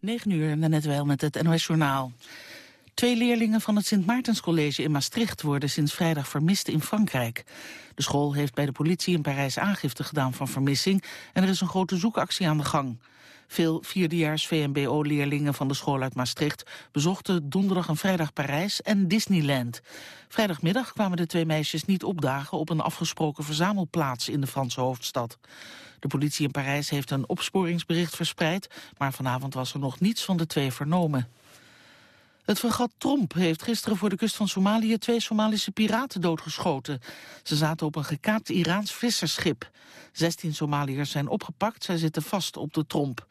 9 uur, net wel met het NOS-journaal. Twee leerlingen van het Sint Maartenscollege in Maastricht worden sinds vrijdag vermist in Frankrijk. De school heeft bij de politie in Parijs aangifte gedaan van vermissing en er is een grote zoekactie aan de gang. Veel vierdejaars VMBO-leerlingen van de school uit Maastricht bezochten donderdag en vrijdag Parijs en Disneyland. Vrijdagmiddag kwamen de twee meisjes niet opdagen op een afgesproken verzamelplaats in de Franse hoofdstad. De politie in Parijs heeft een opsporingsbericht verspreid, maar vanavond was er nog niets van de twee vernomen. Het fregat Tromp heeft gisteren voor de kust van Somalië twee Somalische piraten doodgeschoten. Ze zaten op een gekaapt Iraans visserschip. 16 Somaliërs zijn opgepakt, zij zitten vast op de Tromp.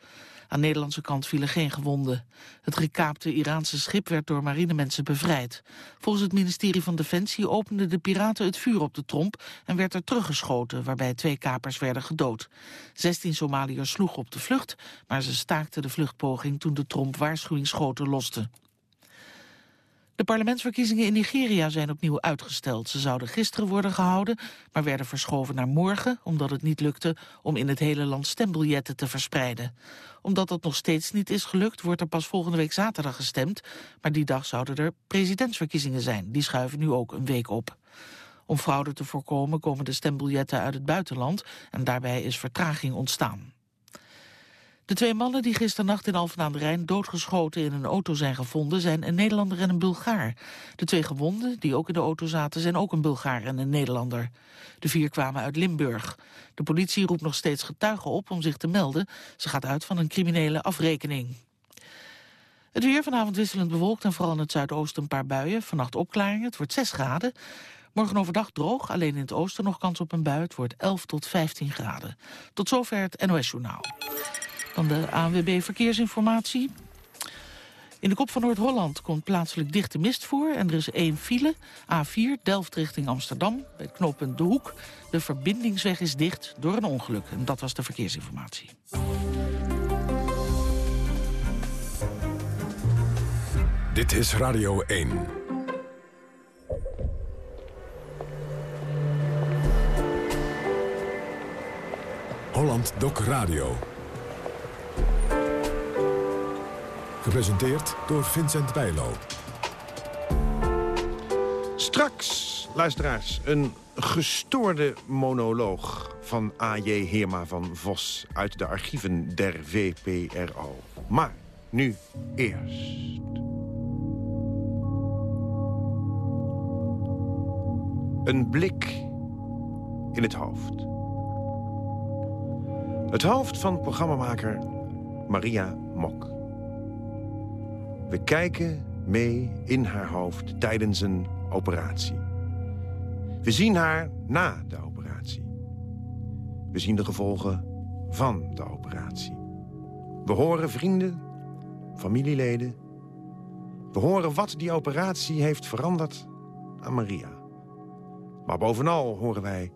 Aan de Nederlandse kant vielen geen gewonden. Het gekaapte Iraanse schip werd door marinemensen bevrijd. Volgens het ministerie van Defensie openden de piraten het vuur op de tromp en werd er teruggeschoten, waarbij twee kapers werden gedood. 16 Somaliërs sloegen op de vlucht, maar ze staakten de vluchtpoging toen de tromp waarschuwingsschoten loste. De parlementsverkiezingen in Nigeria zijn opnieuw uitgesteld. Ze zouden gisteren worden gehouden, maar werden verschoven naar morgen... omdat het niet lukte om in het hele land stembiljetten te verspreiden. Omdat dat nog steeds niet is gelukt, wordt er pas volgende week zaterdag gestemd... maar die dag zouden er presidentsverkiezingen zijn. Die schuiven nu ook een week op. Om fraude te voorkomen komen de stembiljetten uit het buitenland... en daarbij is vertraging ontstaan. De twee mannen die gisternacht in Alphen aan de Rijn doodgeschoten in een auto zijn gevonden zijn een Nederlander en een Bulgaar. De twee gewonden die ook in de auto zaten zijn ook een Bulgaar en een Nederlander. De vier kwamen uit Limburg. De politie roept nog steeds getuigen op om zich te melden. Ze gaat uit van een criminele afrekening. Het weer vanavond wisselend bewolkt en vooral in het zuidoosten een paar buien. Vannacht opklaringen, het wordt 6 graden. Morgen overdag droog, alleen in het oosten nog kans op een bui. Het wordt 11 tot 15 graden. Tot zover het NOS Journaal. Dan de ANWB Verkeersinformatie. In de kop van Noord-Holland komt plaatselijk dichte mist voor... en er is één file, A4, Delft richting Amsterdam... bij het knooppunt De Hoek. De verbindingsweg is dicht door een ongeluk. En dat was de verkeersinformatie. Dit is Radio 1. Holland Doc Radio. Gepresenteerd door Vincent Bijlo. Straks, luisteraars, een gestoorde monoloog van A.J. Heerma van Vos... uit de archieven der VPRO. Maar nu eerst... Een blik in het hoofd. Het hoofd van programmamaker Maria Mok. We kijken mee in haar hoofd tijdens een operatie. We zien haar na de operatie. We zien de gevolgen van de operatie. We horen vrienden, familieleden. We horen wat die operatie heeft veranderd aan Maria. Maar bovenal horen wij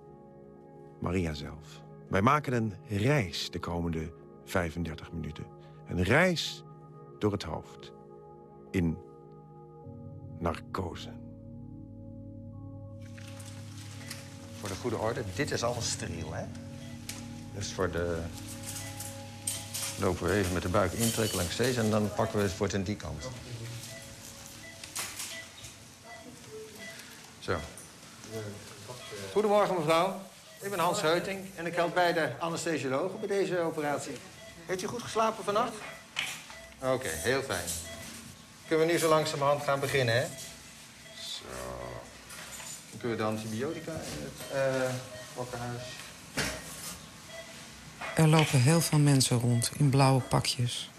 Maria zelf. Wij maken een reis de komende 35 minuten. Een reis door het hoofd in narcose. Voor de goede orde, dit is alles steriel, hè? Dus voor de... Lopen we even met de buik intrekken langs deze... en dan pakken we het voor het aan die kant. Zo. Goedemorgen, mevrouw. Ik ben Hans Heuting en ik help bij de anesthesiologen bij deze operatie. Heeft u goed geslapen vannacht? Oké, heel fijn. Kunnen we nu zo langzamerhand gaan beginnen, hè? Zo. Dan kunnen we de antibiotica in het uh. Er lopen heel veel mensen rond in blauwe pakjes.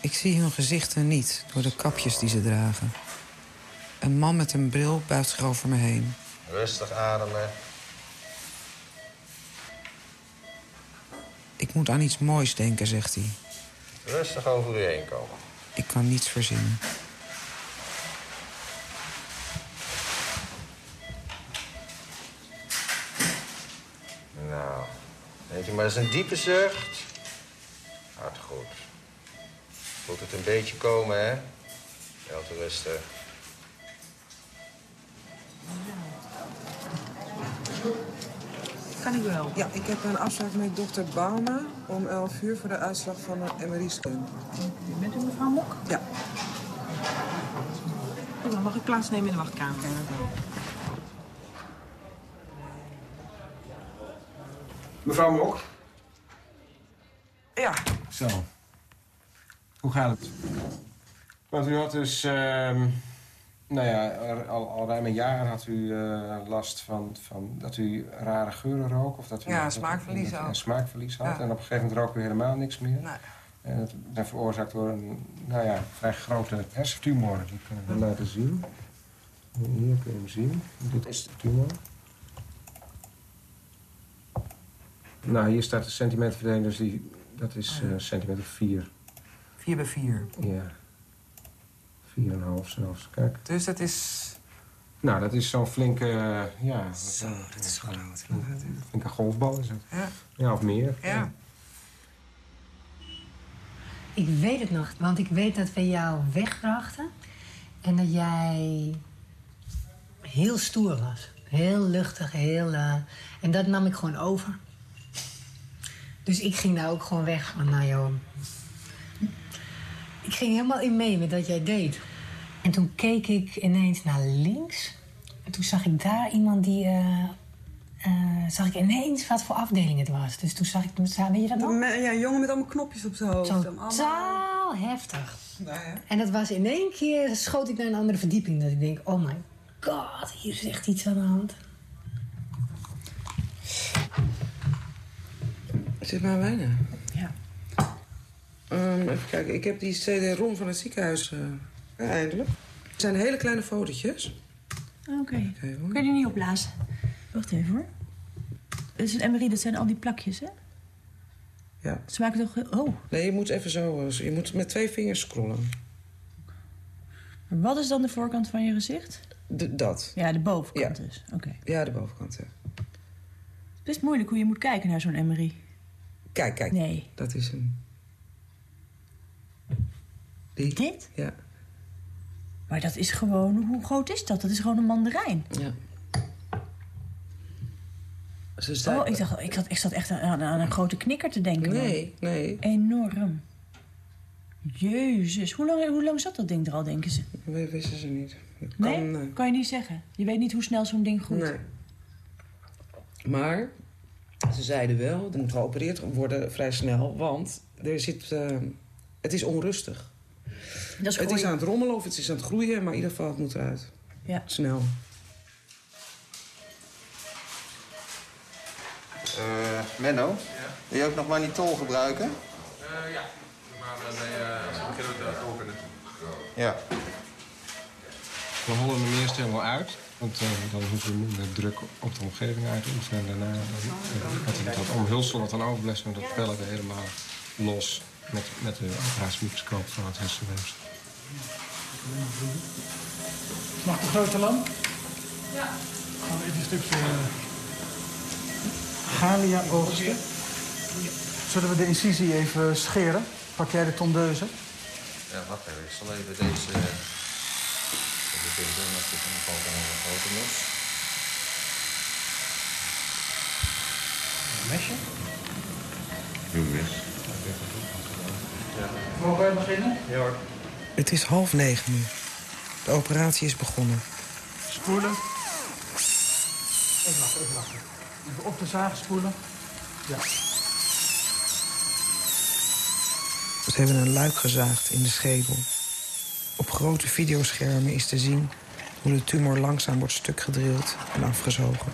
Ik zie hun gezichten niet door de kapjes die ze dragen. Een man met een bril buigt zich over me heen. Rustig ademen. Ik moet aan iets moois denken, zegt hij. Rustig over u heen komen. Ik kan niets verzinnen. Nou, neemt u maar eens een diepe zucht. Gaat goed. Voelt het een beetje komen, hè? Heel te rustig. Kan ik wel. Ja, ik heb een afspraak met dokter Bauma om 11 uur voor de uitslag van een MRI-scan. Bent u mevrouw Mok? Ja. Oh, dan mag ik plaatsnemen in de wachtkamer. Mevrouw Mok? Ja. Zo. Hoe gaat het? Want u had dus, ehm, nou ja, al, al ruim een jaar had u eh, last van, van dat u rare geuren rook. Of dat u Ja, dat- smaakverlies dat ook. smaakverlies had. Ja. En op een gegeven moment rook u helemaal niks meer. Nee. En dat werd veroorzaakt door een, nou ja, vrij grote hersentumor. Die kunnen we laten zien. Hier kun je hem zien. Dit is de tumor. Nou, hier staat de centimeterverdeling, dus die, dat is eh, centimeter 4. 4 bij 4. Ja. 4,5 zelfs. Kijk. Dus dat is... Nou, dat is zo'n flinke, eh, ja... Zo, dat is groot. Een flinke golfbal is het. Ja. Ja, of meer. Ja. Ik weet het nog, want ik weet dat we jou wegbrachten. En dat jij heel stoer was. Heel luchtig, heel... eh, en dat nam ik gewoon over. Dus ik ging daar ook gewoon weg van, nou joh. Ik ging helemaal in mee met wat jij deed. En toen keek ik ineens naar links. En toen zag ik daar iemand die... eh, eh, zag ik ineens wat voor afdeling het was. Dus toen zag ik... Weet je dat nog? Ja, een jongen met allemaal knopjes op zijn hoofd. Allemaal- Totaal heftig. Nou ja. En dat was in één keer, schoot ik naar een andere verdieping. Dat ik denk, oh my god, hier is echt iets aan de hand. Zit maar bijna. Ehm, even kijken, ik heb die CD-ROM van het ziekenhuis eh, eindelijk. Het zijn hele kleine fotootjes. Oké. Even hoor. Kun je die niet opblazen? Wacht even hoor. Het is een MRI, dat zijn al die plakjes, hè? Ja. Ze maken toch... Oh, Nee, je moet even zo... eh, Je moet met twee vingers scrollen. maar wat is dan de voorkant van je gezicht? De, dat. Ja, de bovenkant Ja. dus. Oké. Ja, de bovenkant, ja. Best moeilijk hoe je moet kijken naar zo'n MRI. Kijk, kijk. Nee. Dat is hem. Die? Dit? Ja. Maar dat is gewoon... Hoe groot is dat? Dat is gewoon een mandarijn. Ja. Ze Oh, ik, dacht, ik, zat, ik zat echt aan, aan een grote knikker te denken. Nee, nee. Enorm. Jezus. Hoe lang, hoe lang zat dat ding er al, denken ze? We wisten ze niet. Dat Nee? Kan, eh, Kan je niet zeggen. Je weet niet hoe snel zo'n ding groeit. Nee. Maar ze zeiden wel, er moet geopereerd worden vrij snel, want er zit, eh, het is onrustig. Dat is Het is aan het rommelen of het is aan het groeien, maar in ieder geval het moet eruit. Ja. Snel. Eh, Menno, wil je ook nog manitol gebruiken? ja, maar dan beginnen we te openen. Ja. We hollen hem eerst helemaal uit. Want eh, dan hoeven we minder druk op de omgeving uit te oefenen. En daarna dat, dat omhulsel wat dan overblijft, dat pellen we helemaal los met, met de operatiemicroscoop van het hersenweefsel. Mag de grote lamp? Ja. Gaan we even een stukje uh, Galia oogsten. Zullen we de incisie even scheren? Pak jij de tondeuze? Ja, wacht even. Ik zal even deze... Even doen, als dit dan valt dan een grote los. Een mesje. Mogen wij beginnen? Ja hoor. Het is half negen nu. De operatie is begonnen. Spoelen. Even wachten, even wachten. Even op de zaag spoelen. Ja. Ze hebben een luik gezaagd in de schedel. Op grote videoschermen is te zien hoe de tumor langzaam wordt stukgedrild en afgezogen.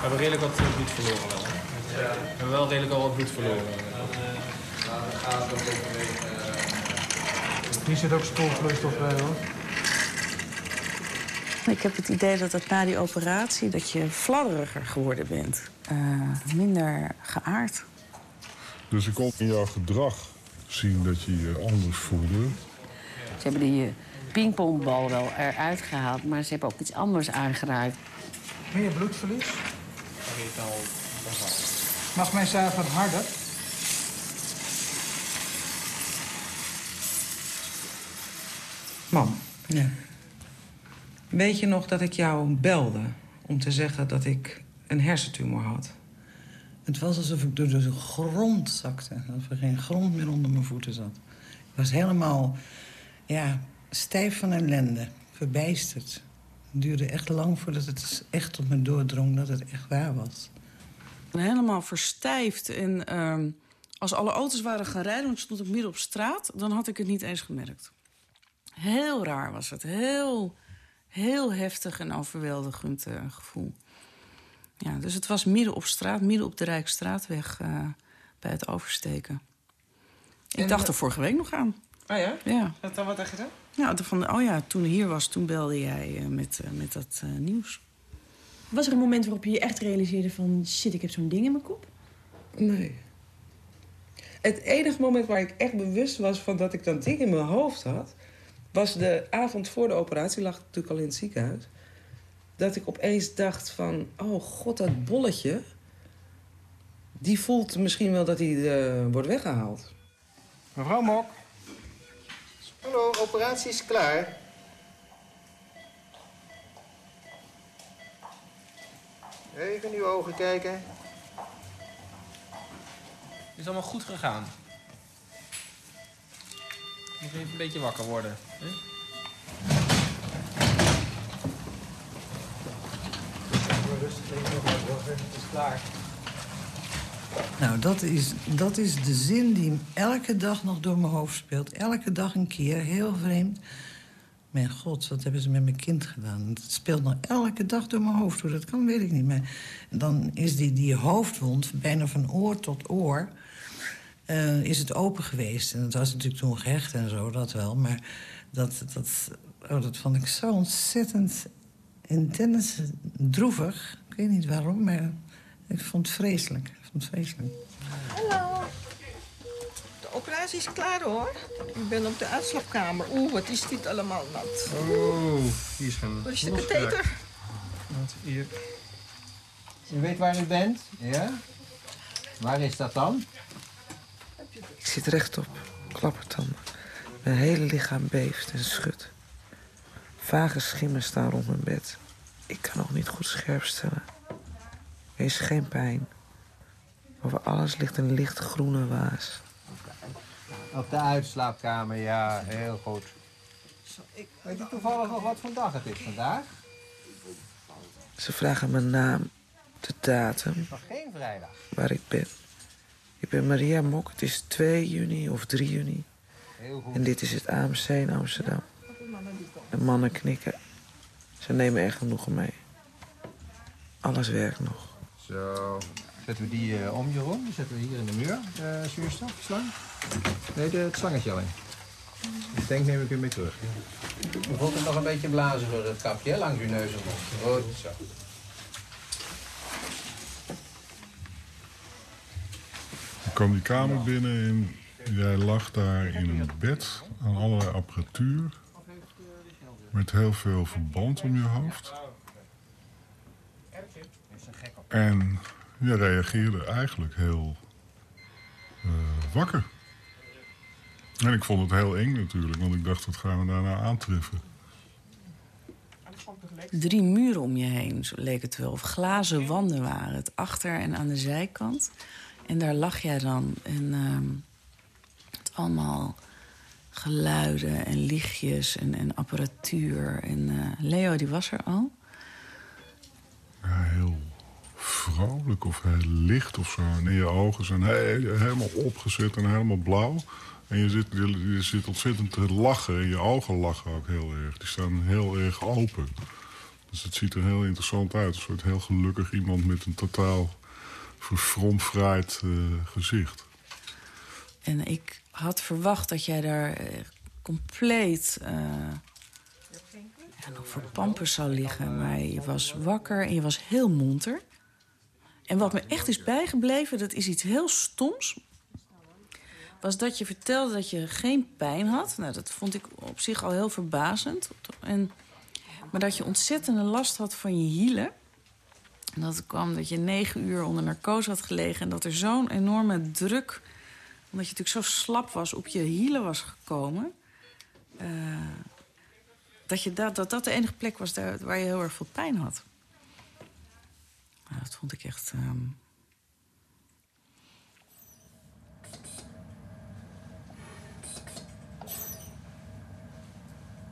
We hebben redelijk wat eh, bloed verloren wel. We hebben wel redelijk al wat bloed verloren. Hier zit ook spoelvloeistof bij hoor. Ik heb het idee dat het na die operatie dat je fladderiger geworden bent. Eh, minder geaard. Dus ik kon in jouw gedrag zien dat je je anders voelde. Ze hebben die eh, pingpongbal wel eruit gehaald, maar ze hebben ook iets anders aangeraakt. Meer bloedverlies. Mag mijn wat harder? Mam. Ja. Weet je nog dat ik jou belde om te zeggen dat ik een hersentumor had. Het was alsof ik door de grond zakte. Alsof er geen grond meer onder mijn voeten zat. Ik was helemaal ja, stijf van ellende, verbijsterd. Het duurde echt lang voordat het echt tot me doordrong dat het echt waar was. Helemaal verstijfd. En ehm, als alle auto's waren gaan rijden, want stond ik midden op straat... dan had ik het niet eens gemerkt. Heel raar was het. Heel, heel heftig en overweldigend uh, gevoel. Ja, dus het was midden op straat, midden op de Rijksstraatweg... Uh, bij het oversteken. Ik dacht er vorige week nog aan. Ah ja? Ja. Wat dan wat dacht je dan? Ja, van, oh ja, toen hier was, toen belde jij uh, met, uh, met dat uh, nieuws. Was er een moment waarop je je echt realiseerde van... shit, ik heb zo'n ding in mijn kop? Nee. Het enige moment waar ik echt bewust was van dat ik dat ding in mijn hoofd had... was de avond voor de operatie, lag ik natuurlijk al in het ziekenhuis... dat ik opeens dacht van, oh god, dat bolletje... die voelt misschien wel dat hij wordt weggehaald. Mevrouw Mok. Hallo, operatie is klaar. Even in uw ogen kijken. Het is allemaal goed gegaan. Nog even een beetje wakker worden. Hè? Het is klaar. Nou, dat is, dat is de zin die elke dag nog door mijn hoofd speelt. Elke dag een keer, heel vreemd. Mijn god, wat hebben ze met mijn kind gedaan? Het speelt nog elke dag door mijn hoofd. Hoe dat kan, weet ik niet. Maar dan is die, die hoofdwond, bijna van oor tot oor... Uh, is het open geweest. En het was natuurlijk toen gehecht en zo, dat wel. Maar dat, dat, oh, dat vond ik zo ontzettend intens droevig. Ik weet niet waarom, maar ik vond het vreselijk. Ik vond het vreselijk. Hallo. De operatie is klaar, hoor. Ik ben op de uitslaapkamer. Oeh, wat is dit allemaal nat. Oeh, hier is een Waar is de katheter? Wat hier. U weet waar u bent? Ja? Waar is dat dan? Ik zit rechtop, klappertanden. Mijn hele lichaam beeft en schudt. Vage schimmen staan rond mijn bed. Ik kan nog niet goed scherp stellen. Er is geen pijn. Over alles ligt een lichtgroene waas. Op de uitslaapkamer, ja, heel goed. Weet u toevallig nog wat voor dag het is vandaag? Ze vragen mijn naam, de datum, Nog geen vrijdag. waar ik ben. Ik ben Maria Mok, het is 2 juni of 3 juni. Heel goed. En dit is het AMC in Amsterdam. De mannen knikken. Ze nemen er genoegen mee. Alles werkt nog. Zo. Zetten we die uh, om, Jeroen? Die zetten we hier in de muur. De zuurstof, slang? Nee, de, het slangetje alleen. Ik denk neem ik u mee terug. Het nog een beetje blazen door het kapje, hè? langs uw neus en mond. Goed, zo. Ik kwam die kamer binnen en jij lag daar in een bed aan allerlei apparatuur. Met heel veel verband om je hoofd. En je reageerde eigenlijk heel uh, wakker. En ik vond het heel eng natuurlijk, want ik dacht, wat gaan we daarna aantreffen? Drie muren om je heen, leek het wel. Of glazen wanden waren het, achter en aan de zijkant. En daar lag jij dan. En uh, het allemaal geluiden en lichtjes en, en apparatuur. En uh, Leo, die was er al. Ja, heel vrolijk of heel licht of zo. En je ogen zijn he helemaal opgezet en helemaal blauw. En je zit, je, je zit ontzettend te lachen. En je ogen lachen ook heel erg. Die staan heel erg open. Dus het ziet er heel interessant uit. Een soort heel gelukkig iemand met een totaal verfromfraaid uh, gezicht. En ik had verwacht dat jij daar uh, compleet uh, voor pampers zou liggen. Maar je was wakker en je was heel monter. En wat me echt is bijgebleven, dat is iets heel stoms. Was dat je vertelde dat je geen pijn had. Nou, dat vond ik op zich al heel verbazend. En, maar dat je ontzettende last had van je hielen. Dat kwam dat je negen uur onder narcose had gelegen... en dat er zo'n enorme druk, omdat je natuurlijk zo slap was... op je hielen was gekomen. Uh, dat, je dat, dat dat de enige plek was daar, waar je heel erg veel pijn had. Dat vond ik echt... ehm,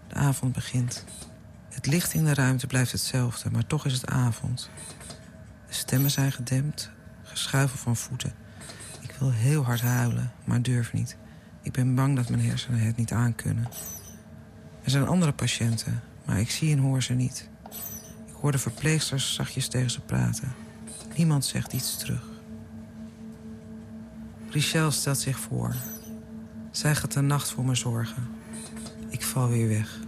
De avond begint. Het licht in de ruimte blijft hetzelfde, maar toch is het avond. Stemmen zijn gedempt, geschuifel van voeten. Ik wil heel hard huilen, maar durf niet. Ik ben bang dat mijn hersenen het niet aankunnen. Er zijn andere patiënten, maar ik zie en hoor ze niet. Ik hoor de verpleegsters zachtjes tegen ze praten. Niemand zegt iets terug. Richel stelt zich voor. Zij gaat de nacht voor me zorgen. Ik val weer weg.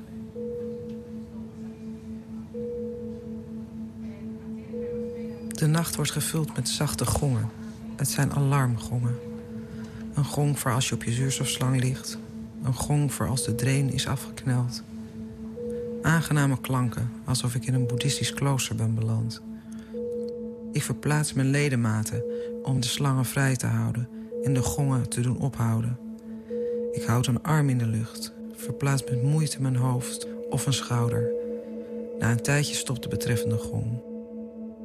De nacht wordt gevuld met zachte gongen. Het zijn alarmgongen. Een gong voor als je op je zuurstofslang ligt. Een gong voor als de drain is afgekneld. Aangename klanken, alsof ik in een boeddhistisch klooster ben beland. Ik verplaats mijn ledematen om de slangen vrij te houden en de gongen te doen ophouden. Ik houd een arm in de lucht, verplaats met moeite mijn hoofd of een schouder. Na een tijdje stopt de betreffende gong.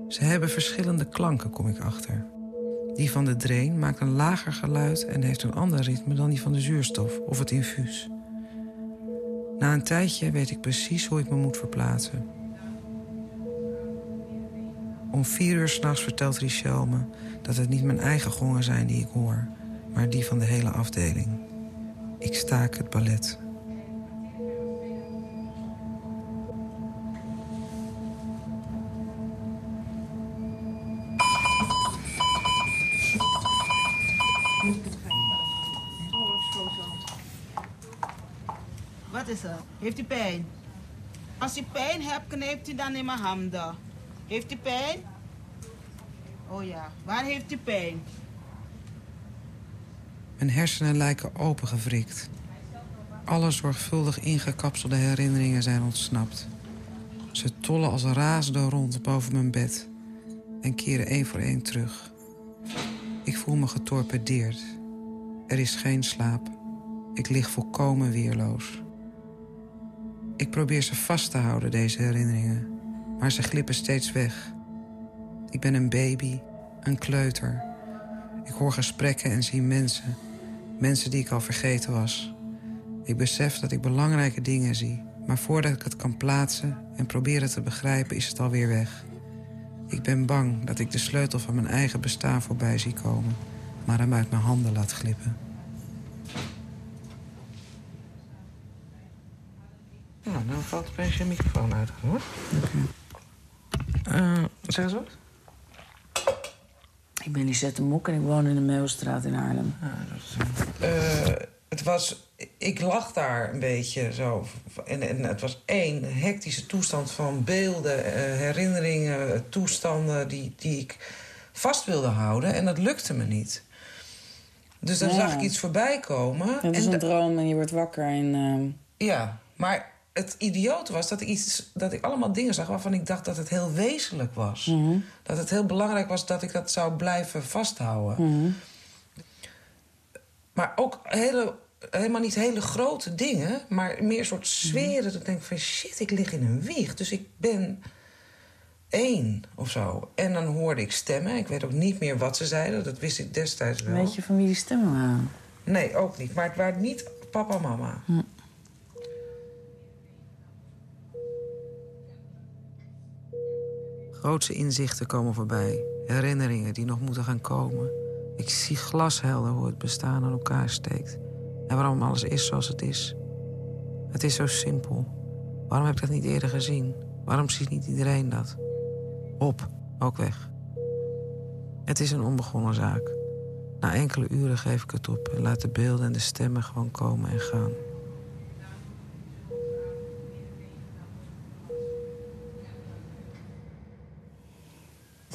Ze hebben verschillende klanken, kom ik achter. Die van de drain maakt een lager geluid en heeft een ander ritme dan die van de zuurstof of het infuus. Na een tijdje weet ik precies hoe ik me moet verplaatsen. Om vier uur s'nachts vertelt Richel me dat het niet mijn eigen gongen zijn die ik hoor, maar die van de hele afdeling. Ik staak het ballet. Heeft u pijn? Als u pijn hebt, knijpt u dan in mijn handen. Heeft u pijn? Oh ja, waar heeft u pijn? Mijn hersenen lijken opengewrikt. Alle zorgvuldig ingekapselde herinneringen zijn ontsnapt. Ze tollen als razende rond boven mijn bed en keren één voor één terug. Ik voel me getorpedeerd. Er is geen slaap. Ik lig volkomen weerloos. Ik probeer ze vast te houden, deze herinneringen, maar ze glippen steeds weg. Ik ben een baby, een kleuter. Ik hoor gesprekken en zie mensen. Mensen die ik al vergeten was. Ik besef dat ik belangrijke dingen zie, maar voordat ik het kan plaatsen en proberen te begrijpen, is het alweer weg. Ik ben bang dat ik de sleutel van mijn eigen bestaan voorbij zie komen, maar hem uit mijn handen laat glippen. Nou, dan valt opeens je microfoon uit, hoor. Eh, zeg eens wat. Ik ben Lisette Mok en ik woon in de Meelstraat in Haarlem. Eh, het was... Ik lag daar een beetje zo. En, en het was één hectische toestand van beelden, eh, herinneringen, toestanden... Die, die ik vast wilde houden. En dat lukte me niet. Dus dan Ja. zag ik iets voorbij komen. Het is en een droom en je wordt wakker en... ehm, Ja, maar het idioot was dat ik, iets, dat ik allemaal dingen zag waarvan ik dacht dat het heel wezenlijk was. Mhm. Dat het heel belangrijk was dat ik dat zou blijven vasthouden. mhm. Maar ook hele, helemaal niet hele grote dingen, maar meer een soort sferen. Dat ik denk van shit, ik lig in een wieg. Dus ik ben één of zo. En dan hoorde ik stemmen. Ik weet ook niet meer wat ze zeiden. Dat wist ik destijds wel. Weet je van wie die stemmen waren? Nee, ook niet. Maar het waren niet papa en mama. Grootse inzichten komen voorbij. Herinneringen die nog moeten gaan komen. Ik zie glashelder hoe het bestaan aan elkaar steekt. En waarom alles is zoals het is. Het is zo simpel. Waarom heb ik dat niet eerder gezien? Waarom ziet niet iedereen dat? Op, ook weg. Het is een onbegonnen zaak. Na enkele uren geef ik het op en laat de beelden en de stemmen gewoon komen en gaan.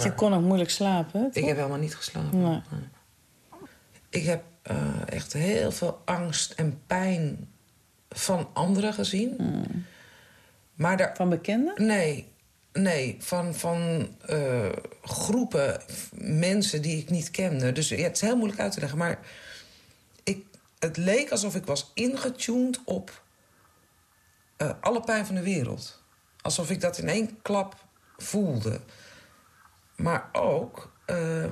Je kon ook moeilijk slapen, Ik heb helemaal niet geslapen. Nee. Ik heb eh, echt heel veel angst en pijn van anderen gezien. Maar daar, van bekenden? Nee, nee van, van eh, groepen mensen die ik niet kende. Dus ja, het is heel moeilijk uit te leggen. Maar ik, het leek alsof ik was ingetuned op eh, alle pijn van de wereld. Alsof ik dat in één klap voelde. Maar ook ehm,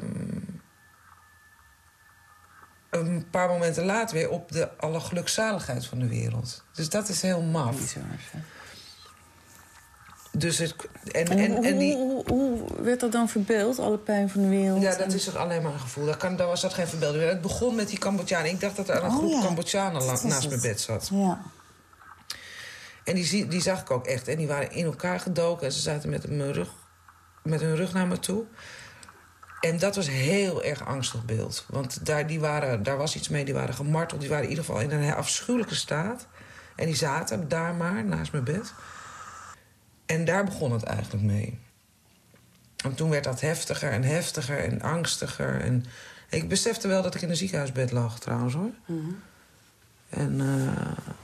een paar momenten later weer op de alle gelukzaligheid van de wereld. Dus dat is heel maf. Dus het, en, en, en die, hoe, hoe werd dat dan verbeeld, alle pijn van de wereld? ja, dat is toch alleen maar een gevoel. Daar, kan, daar was dat geen verbeelding. Het begon met die Cambodjanen. Ik dacht dat er een Oh, groep ja. Cambodjanen naast het. mijn bed zat. Ja. En die, die zag ik ook echt. En die waren in elkaar gedoken. En ze zaten met, mijn rug, met hun rug naar me toe. En dat was een heel erg angstig beeld. Want daar, die waren, daar was iets mee. Die waren gemarteld. Die waren in ieder geval in een afschuwelijke staat. En die zaten daar maar, naast mijn bed. En daar begon het eigenlijk mee. En toen werd dat heftiger en heftiger en angstiger. En ik besefte wel dat ik in een ziekenhuisbed lag, trouwens, hoor. En... eh,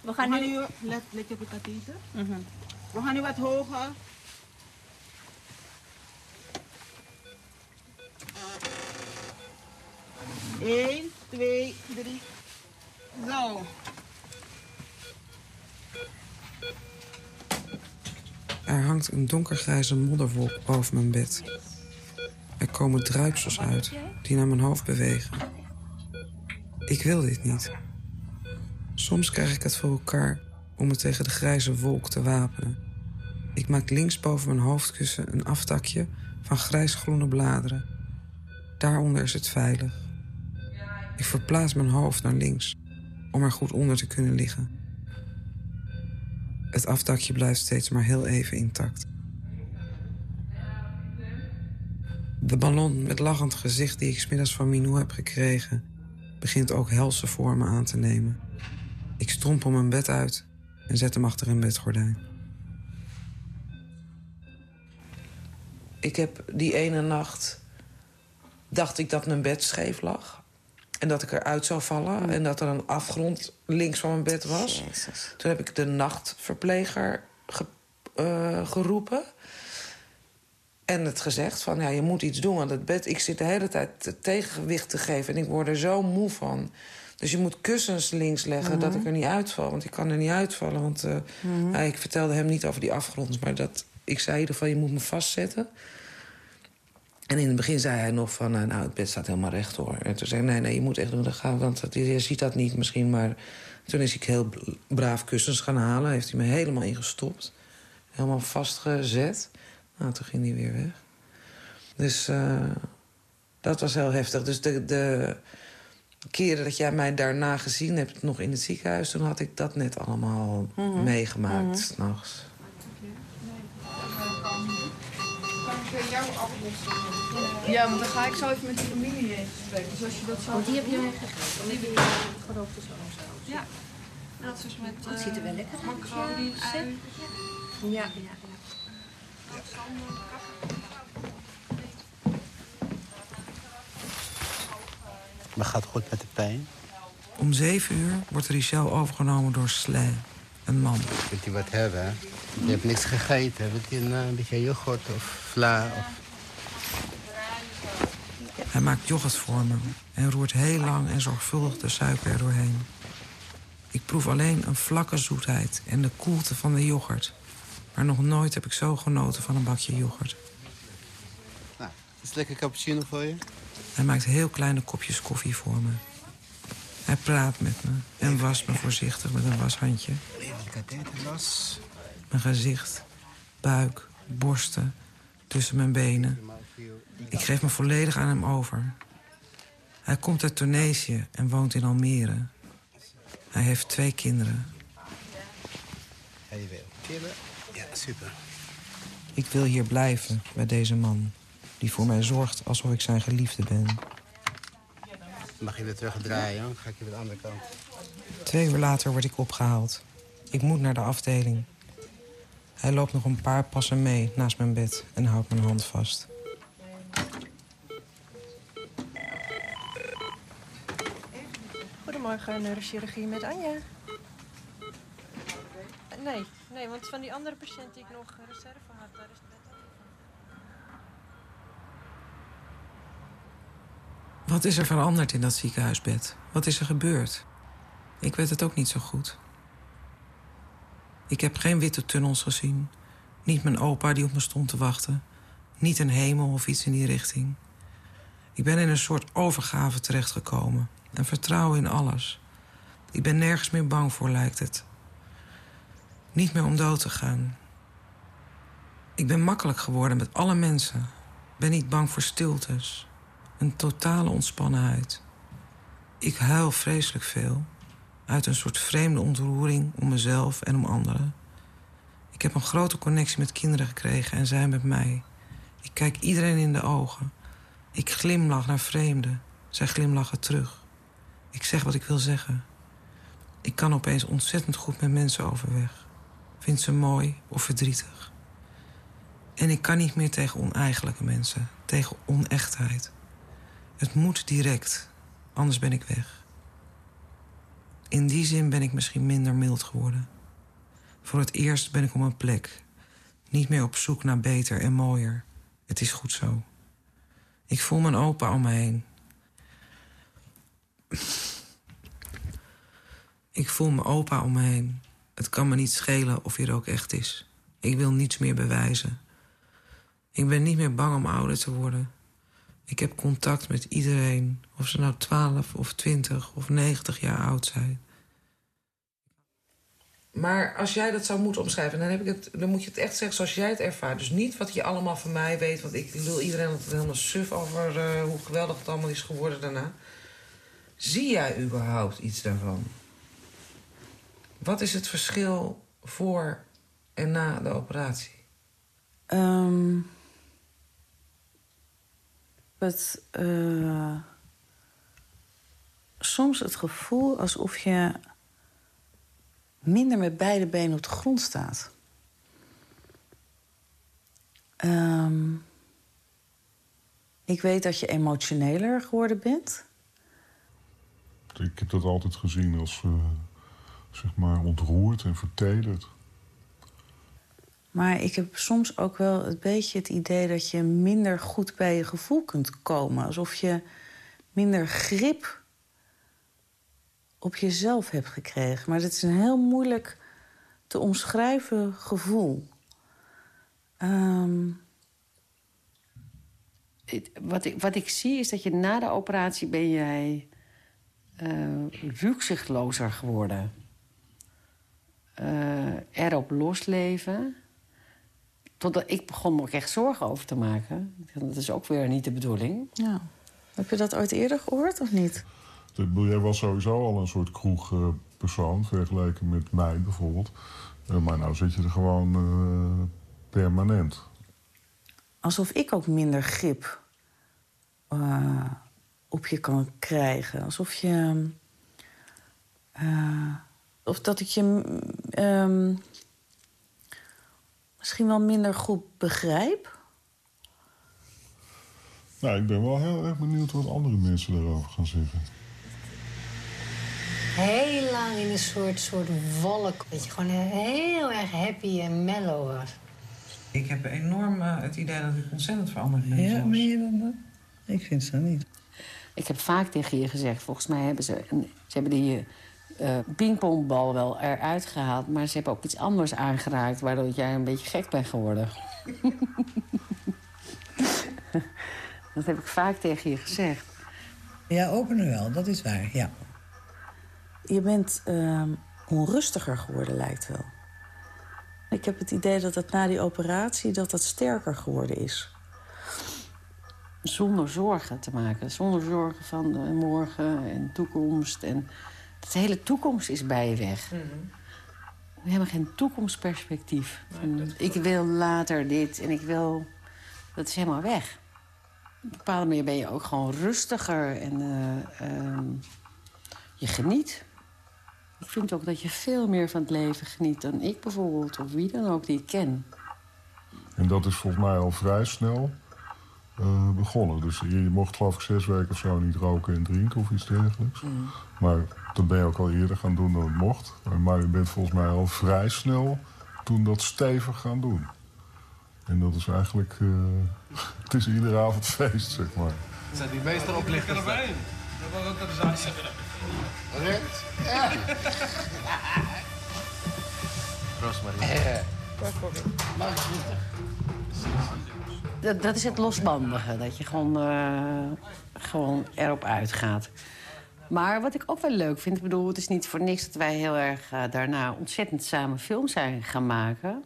We gaan nu... Let, let je op de katheter. We gaan nu wat hoger. Eén, twee, drie. Zo. Er hangt een donkergrijze modderwolk boven mijn bed. Er komen druipsels uit die naar mijn hoofd bewegen. Ik wil dit niet. Soms krijg ik het voor elkaar om me tegen de grijze wolk te wapenen. Ik maak links boven mijn hoofdkussen een aftakje van grijsgroene bladeren. Daaronder is het veilig. Ik verplaats mijn hoofd naar links om er goed onder te kunnen liggen. Het afdakje blijft steeds maar heel even intact. De ballon met lachend gezicht die ik smiddags van Minou heb gekregen... begint ook helse vormen aan te nemen. Ik strompel mijn bed uit en zet hem achter een bedgordijn. Ik heb die ene nacht... dacht ik dat mijn bed scheef lag. En dat ik eruit zou vallen. En dat er een afgrond links van mijn bed was. Toen heb ik de nachtverpleger ge- eh, geroepen. En het gezegd van, ja, je moet iets doen. Want het bed, ik zit de hele tijd te- tegengewicht te geven. En ik word er zo moe van. Dus je moet kussens links leggen, Mhm. dat ik er niet uitval. Want ik kan er niet uitvallen. Want eh, Mhm. ik vertelde hem niet over die afgrond. Maar dat, ik zei in ieder geval, je moet me vastzetten. En in het begin zei hij nog van, eh, nou, het bed staat helemaal recht hoor. En toen zei ik, nee, nee, je moet echt doen, dat gaat, want je ziet dat niet misschien. Maar toen is ik heel braaf kussens gaan halen. Heeft hij me helemaal ingestopt. Helemaal vastgezet. Nou, toen ging hij weer weg. Dus eh, dat was heel heftig. Dus de, de keren dat jij mij daarna gezien hebt, nog in het ziekenhuis... toen had ik dat net allemaal Mhm. meegemaakt, Mhm. s s'nachts. Kan ik jou aflossen? Ja, want dan ga ik zo even met de familie even spreken. Dus als je dat zo... Want die heb je gegeven. Die heb ik Gerookte saus. Ja. Dat is met... Oh, het ziet er wel lekker uit. Macaroni, Ja, ui. Ja, ja, ja. Maar gaat goed met de pijn? Om zeven uur wordt Richel overgenomen door Sle, een man. Wilt u wat hebben? hè? Je hebt niks gegeten. Wilt u een, eh, beetje yoghurt of vla? Of... Hij maakt yoghurt voor me en roert heel lang en zorgvuldig de suiker er doorheen. Ik proef alleen een vlakke zoetheid en de koelte van de yoghurt. Maar nog nooit heb ik zo genoten van een bakje yoghurt. Nou, is het lekker cappuccino voor je? Hij maakt heel kleine kopjes koffie voor me. Hij praat met me en wast me voorzichtig met een washandje. Mijn gezicht, buik, borsten, tussen mijn benen. Ik geef me volledig aan hem over. Hij komt uit Tunesië en woont in Almere. Hij heeft twee kinderen. Weer chillen? Ja, super. Ik wil hier blijven bij deze man. Die voor mij zorgt alsof ik zijn geliefde ben. Mag je weer terugdraaien? Dan ga ik je weer de andere kant. Twee uur later word ik opgehaald. Ik moet naar de afdeling. Hij loopt nog een paar passen mee naast mijn bed en houdt mijn hand vast. Goedemorgen, neurochirurgie met Anja. Nee, nee, want van die andere patiënt die ik nog reserve had, daar is het net ook. Wat is er veranderd in dat ziekenhuisbed? Wat is er gebeurd? Ik weet het ook niet zo goed. Ik heb geen witte tunnels gezien. Niet mijn opa die op me stond te wachten. Niet een hemel of iets in die richting. Ik ben in een soort overgave terechtgekomen. En vertrouwen in alles. Ik ben nergens meer bang voor, lijkt het. Niet meer om dood te gaan. Ik ben makkelijk geworden met alle mensen. Ben niet bang voor stiltes. Een totale ontspannenheid. Ik huil vreselijk veel. Uit een soort vreemde ontroering om mezelf en om anderen. Ik heb een grote connectie met kinderen gekregen en zij met mij. Ik kijk iedereen in de ogen. Ik glimlach naar vreemden. Zij glimlachen terug. Ik zeg wat ik wil zeggen. Ik kan opeens ontzettend goed met mensen overweg. Vind ze mooi of verdrietig. En ik kan niet meer tegen oneigenlijke mensen. Tegen onechtheid. Het moet direct, anders ben ik weg. In die zin ben ik misschien minder mild geworden. Voor het eerst ben ik op een plek. Niet meer op zoek naar beter en mooier. Het is goed zo. Ik voel mijn opa om me heen. Ik voel mijn opa om me heen. Het kan me niet schelen of hij er ook echt is. Ik wil niets meer bewijzen. Ik ben niet meer bang om ouder te worden. Ik heb contact met iedereen, of ze nou 12 of 20 of 90 jaar oud zijn. Maar als jij dat zou moeten omschrijven, dan, heb ik het, dan moet je het echt zeggen zoals jij het ervaart. Dus niet wat je allemaal van mij weet, want ik wil iedereen altijd helemaal suf over uh, hoe geweldig het allemaal is geworden daarna. Zie jij überhaupt iets daarvan? Wat is het verschil voor en na de operatie? Um, het, uh, soms het gevoel alsof je minder met beide benen op de grond staat. Um, ik weet dat je emotioneler geworden bent. Ik heb dat altijd gezien als uh, zeg maar ontroerd en vertederd. Maar ik heb soms ook wel een beetje het idee dat je minder goed bij je gevoel kunt komen. Alsof je minder grip op jezelf hebt gekregen. Maar dat is een heel moeilijk te omschrijven gevoel. Um... Wat, ik, wat ik zie is dat je na de operatie ben jij rukzichtlozer geworden. Uh, erop losleven. Totdat ik begon me ook echt zorgen over te maken. Dat is ook weer niet de bedoeling. Ja. Heb je dat ooit eerder gehoord of niet? Jij was sowieso al een soort kroegpersoon, vergeleken met mij bijvoorbeeld. Uh, maar nou zit je er gewoon uh, permanent. Alsof ik ook minder grip uh, op je kan krijgen. Alsof je. of dat ik je. Um, misschien wel minder goed begrijp. Nou, ik ben wel heel erg benieuwd wat andere mensen daarover gaan zeggen heel lang in een soort, soort wolk. Dat je gewoon heel erg happy en mellow was. Ik heb enorm uh, het idee dat ik ontzettend veranderd ben. Ja, meen je dat? dan? Ik vind het zo niet. Ik heb vaak tegen je gezegd, volgens mij hebben ze... Een, ze hebben die uh, pingpongbal wel eruit gehaald... maar ze hebben ook iets anders aangeraakt... waardoor jij een beetje gek bent geworden. dat heb ik vaak tegen je gezegd. Ja, openen wel, dat is waar, ja je bent uh, onrustiger geworden, lijkt wel. Ik heb het idee dat het na die operatie dat dat sterker geworden is. Zonder zorgen te maken. Zonder zorgen van de morgen en toekomst. En de hele toekomst is bij je weg. Mm -hmm. We hebben geen toekomstperspectief. Nee, ik wil later dit en ik wil... Dat is helemaal weg. Op een bepaalde manier ben je ook gewoon rustiger en uh, uh, je geniet. Ik vind ook dat je veel meer van het leven geniet dan ik bijvoorbeeld. Of wie dan ook die ik ken. En dat is volgens mij al vrij snel uh, begonnen. Dus je, mocht geloof ik zes weken of zo niet roken en drinken of iets dergelijks. Mm. Maar dat ben je ook al eerder gaan doen dan het mocht. Maar je bent volgens mij al vrij snel toen dat stevig gaan doen. En dat is eigenlijk... Uh, het is iedere avond feest, zeg maar. Zijn die meesteroplichters. erbij. Dat was ook de zaak. Recht? Ja. Proost, Marie. Mag ik Dat, dat is het losbandige, dat je gewoon, eh, gewoon erop uitgaat. Maar wat ik ook wel leuk vind, ik bedoel, het is niet voor niks dat wij heel erg eh, daarna ontzettend samen films zijn gaan maken.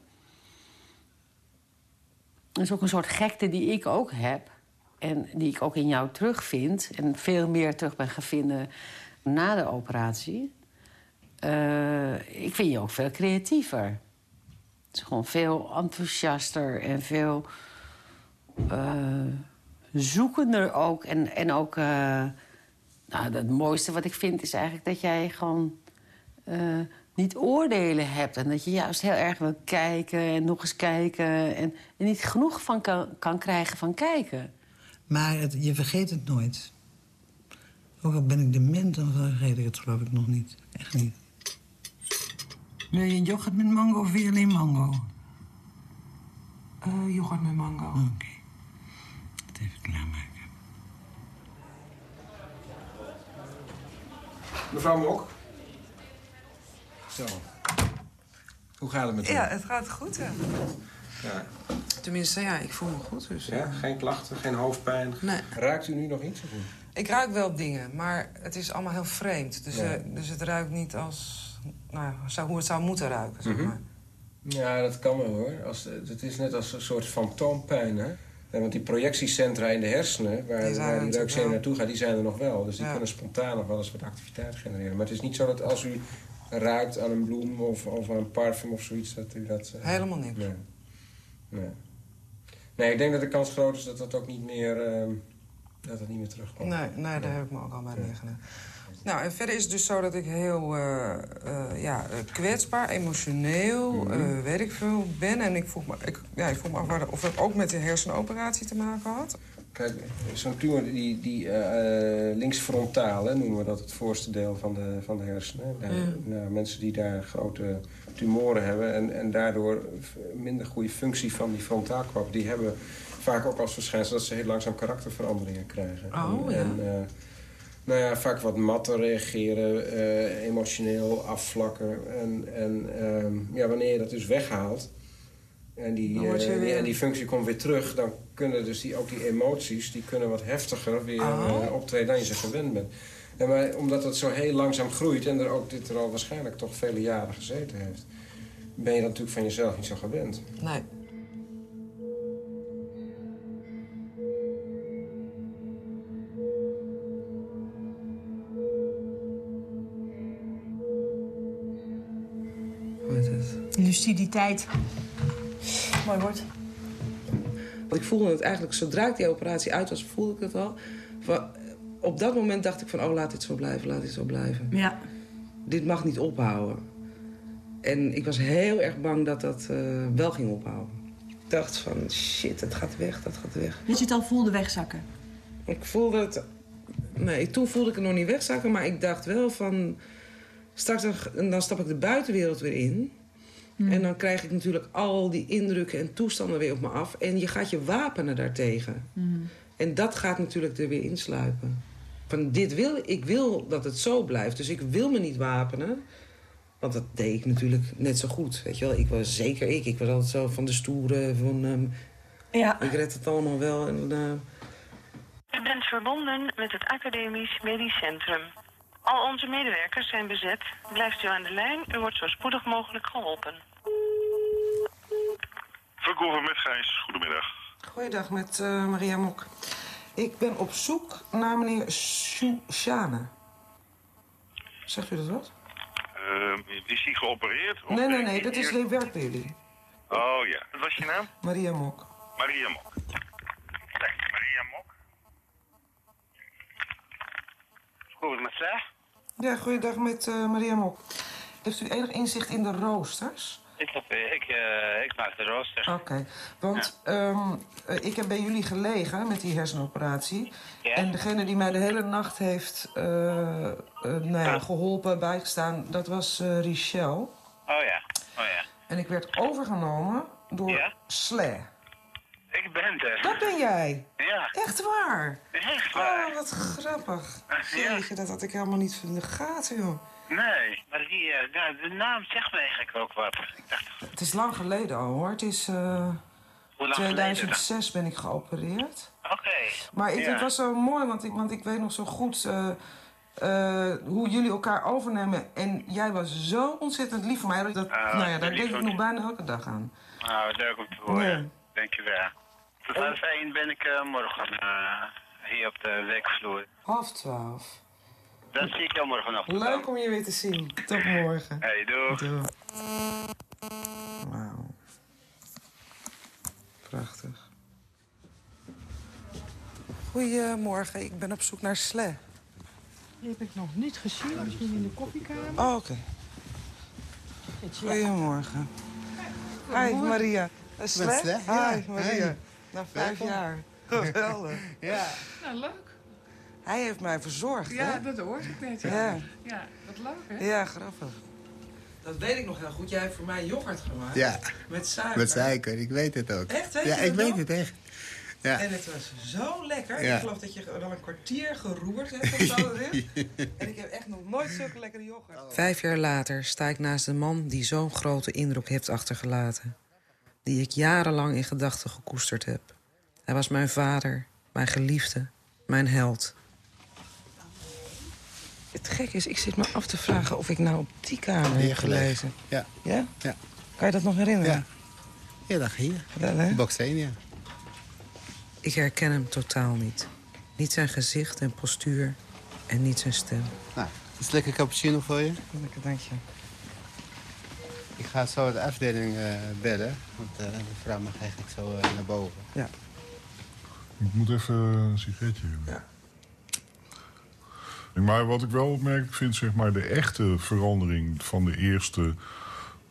Dat is ook een soort gekte die ik ook heb. En die ik ook in jou terugvind. En veel meer terug ben gaan vinden na de operatie. Eh, ik vind je ook veel creatiever. Het is gewoon veel enthousiaster en veel zoekender ook. En, en ook, eh, nou, het mooiste wat ik vind is eigenlijk dat jij gewoon eh, niet oordelen hebt. En dat je juist heel erg wil kijken en nog eens kijken. En, en niet genoeg van kan, kan krijgen van kijken. Maar het, je vergeet het nooit. Ook al ben ik dement, dan vergeet ik het geloof ik nog niet. Echt niet. Wil je een yoghurt met mango of wil je alleen mango? Eh, yoghurt met mango. Oké. Klaarmaken. Mevrouw Mok. Zo. Hoe gaat het met u? Ja, het gaat goed, hè. Ja. Tenminste, ja, ik voel me goed, dus... Ja, geen klachten, geen hoofdpijn. Nee. Raakt u nu nog iets? Of niet? Ik ruik wel dingen, maar het is allemaal heel vreemd. Dus, Ja. eh, dus het ruikt niet als... Nou, zou, hoe het zou moeten ruiken, zeg Mhm. maar. Ja, dat kan wel hoor. Als, het is net als een soort fantoompijn, hè? Want die projectiecentra in de hersenen, waar, Die waar die naartoe gaat, die zijn er nog wel. Dus die Ja. kunnen spontaan nog wel eens wat activiteit genereren. Maar het is niet zo dat als u ruikt aan een bloem of, of aan een parfum of zoiets, dat u dat... eh, Helemaal niks. Nee. nee. Nee, ik denk dat de kans groot is dat dat ook niet meer, ehm, dat het niet meer terugkomt. Nee, nee, daar heb ik me ook al bij neergelegd. Nou, en verder is het dus zo dat ik heel eh, eh, ja, eh, kwetsbaar, emotioneel, Mhm. eh, weet ik veel, ben. En ik vroeg me, ik, ja, ik vroeg me af of het ook met de hersenoperatie te maken had. Kijk, zo'n tumor, die, die linksfrontaal, hè, noemen we dat het voorste deel van de, van de hersenen. Daar- Ja. nou, mensen die daar grote tumoren hebben en, en daardoor minder goede functie van die frontaalkwap... die hebben vaak ook als verschijnsel dat ze heel langzaam karakterveranderingen krijgen. Oh, en, ja. en, nou ja, vaak wat matter reageren, eh, emotioneel afvlakken. En, en ehm, ja, wanneer je dat dus weghaalt... En die, eh, die- en die functie komt weer terug. Dan kunnen dus die, ook die emoties die kunnen wat heftiger weer Oh. eh, optreden dan je ze gewend bent. En maar omdat het zo heel langzaam groeit en er ook dit er al waarschijnlijk toch vele jaren gezeten heeft, ben je dat natuurlijk van jezelf niet zo gewend. Nee. Luciditeit. Mooi woord. Want ik voelde het eigenlijk, zodra ik die operatie uit was, voelde ik het al. Op dat moment dacht ik van, oh, laat dit zo blijven, laat dit zo blijven. Ja. Dit mag niet ophouden. En ik was heel erg bang dat dat eh, wel ging ophouden. Ik dacht van, shit, het gaat weg, dat gaat weg. Dat je het al voelde wegzakken. Ik voelde het... Nee, toen voelde ik het nog niet wegzakken, maar ik dacht wel van... Straks dan, dan stap ik de buitenwereld weer in. En dan krijg ik natuurlijk al die indrukken en toestanden weer op me af. En je gaat je wapenen daartegen. En dat gaat natuurlijk er weer insluipen. Van dit wil, ik wil dat het zo blijft. Dus ik wil me niet wapenen. Want dat deed ik natuurlijk net zo goed. Weet je wel, ik was zeker ik. Ik was altijd zo van de stoere. Van, ehm, ja. Ik red het allemaal wel. En, eh, U bent verbonden met het Academisch Medisch Centrum. Al onze medewerkers zijn bezet. Blijft u aan de lijn, u wordt zo spoedig mogelijk geholpen. Verkover met Gijs, goedemiddag. Goeiedag met eh, Maria Mok. Ik ben op zoek naar meneer Shane. Zegt u dat wat? Eh, is hij geopereerd? Of Nee, nee, nee, dat is geen werk bij jullie. Oh ja, wat was je naam? Maria Mok. Maria Mok. Kijk, Maria Mok. Goed, met zeg? Ja, goeiedag met eh, Maria Mok. Heeft u enig inzicht in de roosters? Ik, heb, eh, ik, eh, ik maak de rooster. Oké, want ehm, eh, ik heb bij jullie gelegen met die hersenoperatie. En degene die mij de hele nacht heeft nou ja, geholpen, bijgestaan, dat was eh Richel. Oh ja, oh ja. En ik werd overgenomen door Ja? Ik ben er. Dat ben jij? Ja. Echt waar? Echt waar? Oh, wat grappig. Ja. Jeetje, dat had ik helemaal niet in de gaten, joh. Nee, maar die, eh, nou, de naam zegt me eigenlijk ook wat. Ik dacht, Het is lang geleden al, hoor. Het is... eh, geleden dan? 2006 ben ik geopereerd. Oké. Maar ik, ja. het was zo mooi, want ik, want ik weet nog zo goed eh, eh, hoe jullie elkaar overnemen. En jij was zo ontzettend lief voor mij. Dat, Ah, nou ja, daar denk ik van nog bijna elke dag aan. Nou, leuk om te horen. Ja. Dankjewel. Tot half één ben ik eh, morgen eh, hier op de werkvloer. Half twaalf. Dan zie ik jou morgenochtend. Leuk om je weer te zien. Tot morgen. Hey, doeg. Doeg. Wauw. Prachtig. Goedemorgen, ik ben op zoek naar Sle. Die heb ik nog niet gezien, misschien in de koffiekamer. Oh, oké. Goedemorgen. Hi, Maria. Sle? Hi, Maria. Na vijf Welkom. jaar. Geweldig. Ja. Nou, leuk. Hij heeft mij verzorgd, Ja, hè? dat hoorde ik net. Ja. Ja, ja wat leuk, hè? Ja, grappig. Dat weet ik nog heel goed. Jij hebt voor mij yoghurt gemaakt. Ja. Met suiker. Met suiker, ik weet het ook. Echt, weet Ja, je ik weet nog? het echt. Ja. En het was zo lekker. Ja. Ik geloof dat je wel een kwartier geroerd hebt of zo erin. en ik heb echt nog nooit zulke lekkere yoghurt. Vijf jaar later sta ik naast een man die zo'n grote indruk heeft achtergelaten. Die ik jarenlang in gedachten gekoesterd heb. Hij was mijn vader, mijn geliefde, mijn held. Het gekke is, ik zit me af te vragen of ik nou op die kamer Hier heb gelegen. gelezen. Ja. Ja? Ja. Kan je dat nog herinneren? Ja. Ja, dat hier. Wel, hè? Ja. Ik herken hem totaal niet. Niet zijn gezicht en postuur en niet zijn stem. Nou, is lekker cappuccino voor je? Lekker, dank je. Ik ga zo de afdeling eh bellen, want eh, de vrouw mag eigenlijk zo eh, naar boven. Ja. Ik moet even een sigaretje hebben. Ja. Maar wat ik wel opmerkelijk vind, zeg maar, de echte verandering van de eerste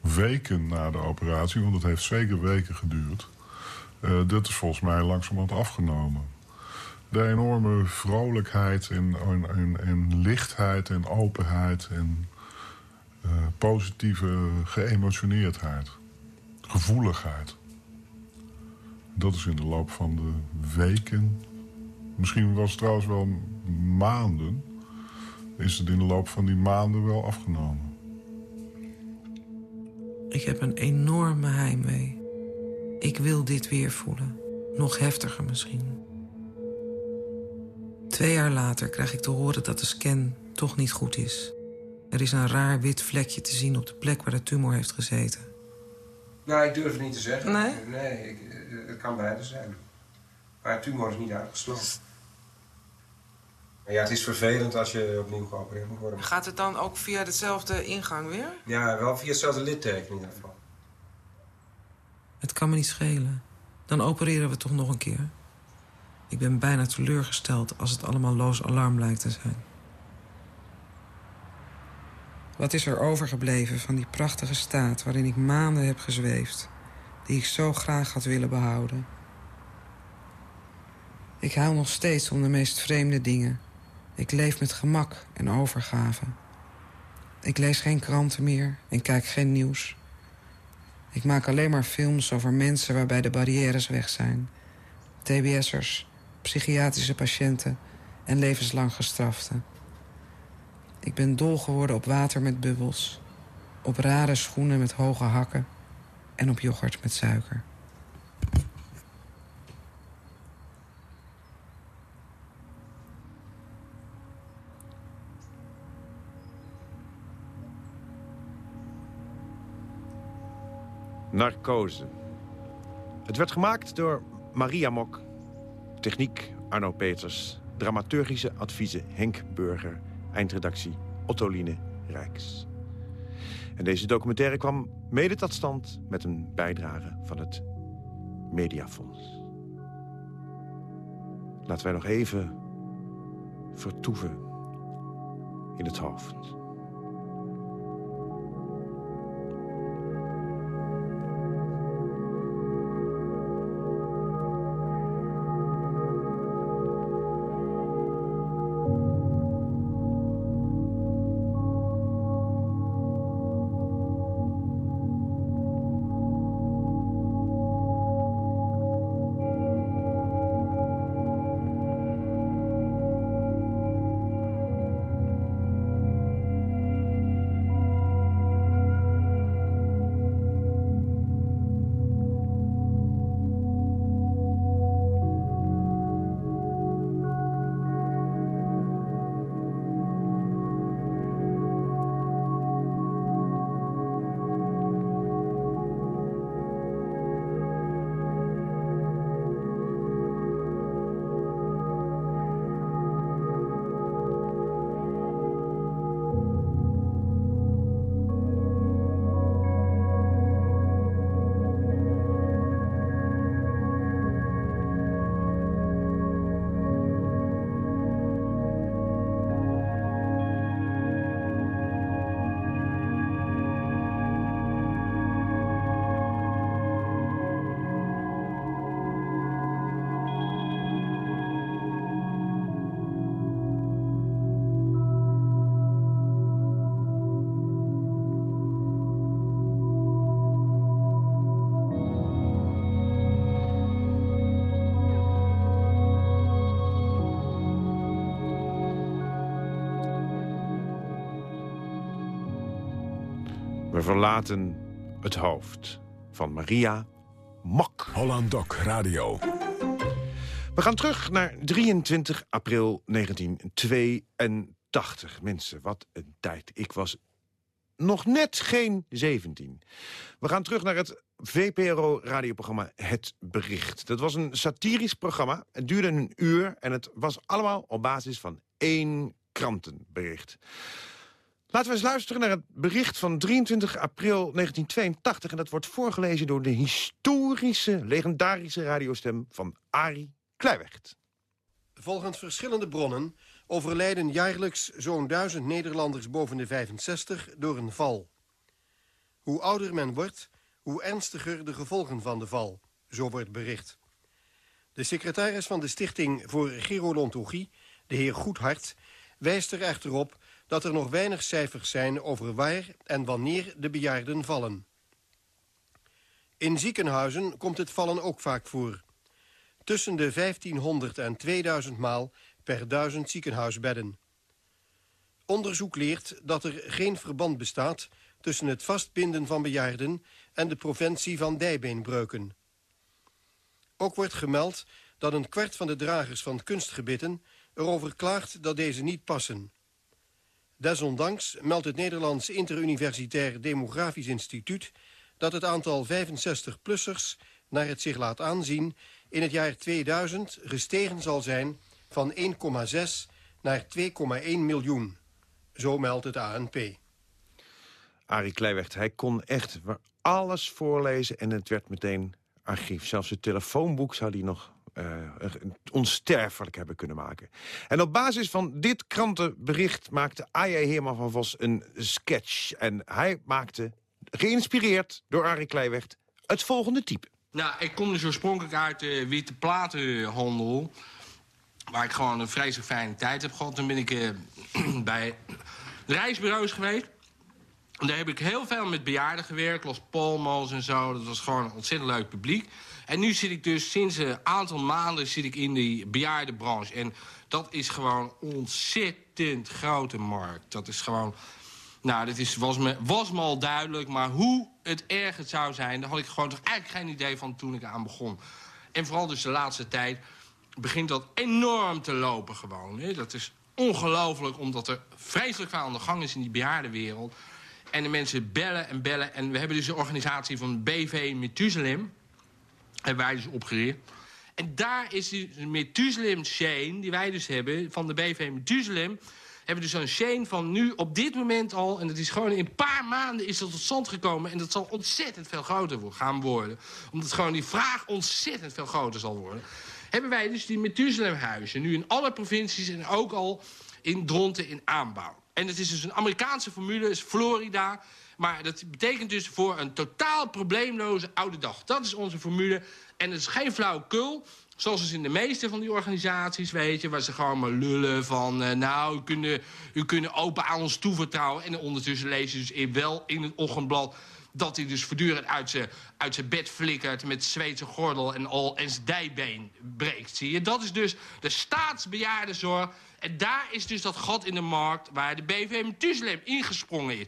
weken na de operatie, want het heeft zeker weken geduurd, eh, dat is volgens mij langzamerhand afgenomen. De enorme vrolijkheid en, en, en, en lichtheid en openheid en eh, positieve geëmotioneerdheid, gevoeligheid. Dat is in de loop van de weken, misschien was het trouwens wel maanden, is het in de loop van die maanden wel afgenomen. Ik heb een enorme heimwee. Ik wil dit weer voelen. Nog heftiger misschien. Twee jaar later krijg ik te horen dat de scan toch niet goed is. Er is een raar wit vlekje te zien op de plek waar de tumor heeft gezeten. Nou, ik durf het niet te zeggen. Nee? Nee, ik, eh, het kan beide zijn. Maar het tumor is niet uitgesloten. Maar ja, het is vervelend als je opnieuw geopereerd moet worden. Gaat het dan ook via dezelfde ingang weer? Ja, wel via hetzelfde litteken in ieder geval. Het kan me niet schelen. Dan opereren we toch nog een keer. Ik ben bijna teleurgesteld als het allemaal loos alarm lijkt te zijn. Wat is er overgebleven van die prachtige staat waarin ik maanden heb gezweefd, die ik zo graag had willen behouden? Ik huil nog steeds om de meest vreemde dingen. Ik leef met gemak en overgave. Ik lees geen kranten meer en kijk geen nieuws. Ik maak alleen maar films over mensen waarbij de barrières weg zijn. TBS'ers, psychiatrische patiënten en levenslang gestraften. Ik ben dol geworden op water met bubbels, op rare schoenen met hoge hakken en op yoghurt met suiker. Narcose. Het werd gemaakt door Maria Mok. Techniek Arno Peters. Dramaturgische adviezen Henk Burger. Eindredactie Ottoline Rijks. En deze documentaire kwam mede tot stand met een bijdrage van het Mediafonds. Laten wij nog even vertoeven in het hoofd. Verlaten het hoofd van Maria Mok. Holland Doc Radio. We gaan terug naar 23 april 1982. Mensen, wat een tijd. Ik was nog net geen 17. We gaan terug naar het VPRO-radioprogramma Het Bericht. Dat was een satirisch programma. Het duurde een uur en het was allemaal op basis van één krantenbericht. Laten we eens luisteren naar het bericht van 23 april 1982. En dat wordt voorgelezen door de historische, legendarische radiostem van Arie Kleiwecht. Volgens verschillende bronnen overlijden jaarlijks zo'n duizend Nederlanders boven de 65 door een val. Hoe ouder men wordt, hoe ernstiger de gevolgen van de val, zo wordt bericht. De secretaris van de Stichting voor Gerontologie, de heer Goedhart, wijst er echter op dat er nog weinig cijfers zijn over waar en wanneer de bejaarden vallen. In ziekenhuizen komt het vallen ook vaak voor. Tussen de 1500 en 2000 maal per duizend ziekenhuisbedden. Onderzoek leert dat er geen verband bestaat tussen het vastbinden van bejaarden en de preventie van dijbeenbreuken. Ook wordt gemeld dat een kwart van de dragers van kunstgebitten erover klaagt dat deze niet passen. Desondanks meldt het Nederlands Interuniversitair Demografisch Instituut dat het aantal 65-plussers naar het zich laat aanzien in het jaar 2000 gestegen zal zijn van 1,6 naar 2,1 miljoen. Zo meldt het ANP. Arie Kleiwecht, hij kon echt alles voorlezen en het werd meteen archief. Zelfs het telefoonboek zou hij nog onsterfelijk hebben kunnen maken. En op basis van dit krantenbericht maakte A.J. Heerman van Vos een sketch. En hij maakte, geïnspireerd door Arie Kleiwecht, het volgende type. Nou, ik kom dus oorspronkelijk uit de witte platenhandel. Waar ik gewoon een vreselijk fijne tijd heb gehad. Toen ben ik uh, bij reisbureaus geweest. Daar heb ik heel veel met bejaarden gewerkt. Los Polmos en zo. Dat was gewoon een ontzettend leuk publiek. En nu zit ik dus sinds een aantal maanden zit ik in die bejaardenbranche. En dat is gewoon ontzettend grote markt. Dat is gewoon... Nou, dat is, was, me, was me al duidelijk. Maar hoe het erger zou zijn... daar had ik gewoon toch eigenlijk geen idee van toen ik aan begon. En vooral dus de laatste tijd begint dat enorm te lopen gewoon. Hè? Dat is ongelooflijk, omdat er vreselijk veel aan de gang is in die bejaardenwereld. En de mensen bellen en bellen. En we hebben dus een organisatie van BV Methuselem. Hebben wij dus opgericht. En daar is die Methuselem chain, die wij dus hebben, van de BV Methuselem... hebben dus een chain van nu op dit moment al... en dat is gewoon in een paar maanden is dat tot stand gekomen... en dat zal ontzettend veel groter gaan worden. Omdat gewoon die vraag ontzettend veel groter zal worden hebben wij dus die Methuselemhuizen. Nu in alle provincies en ook al in Dronten in aanbouw. En het is dus een Amerikaanse formule, is Florida. Maar dat betekent dus voor een totaal probleemloze oude dag. Dat is onze formule. En het is geen flauwekul. Zoals dus in de meeste van die organisaties, weet je... waar ze gewoon maar lullen van... Uh, nou, u kunt, u kunt open aan ons toevertrouwen. En ondertussen lezen ze dus wel in het ochtendblad dat hij dus voortdurend uit zijn, uit zijn bed flikkert... met Zweedse gordel en al en zijn dijbeen breekt, zie je? Dat is dus de staatsbejaardenzorg. En daar is dus dat gat in de markt waar de BV Methuselem ingesprongen is.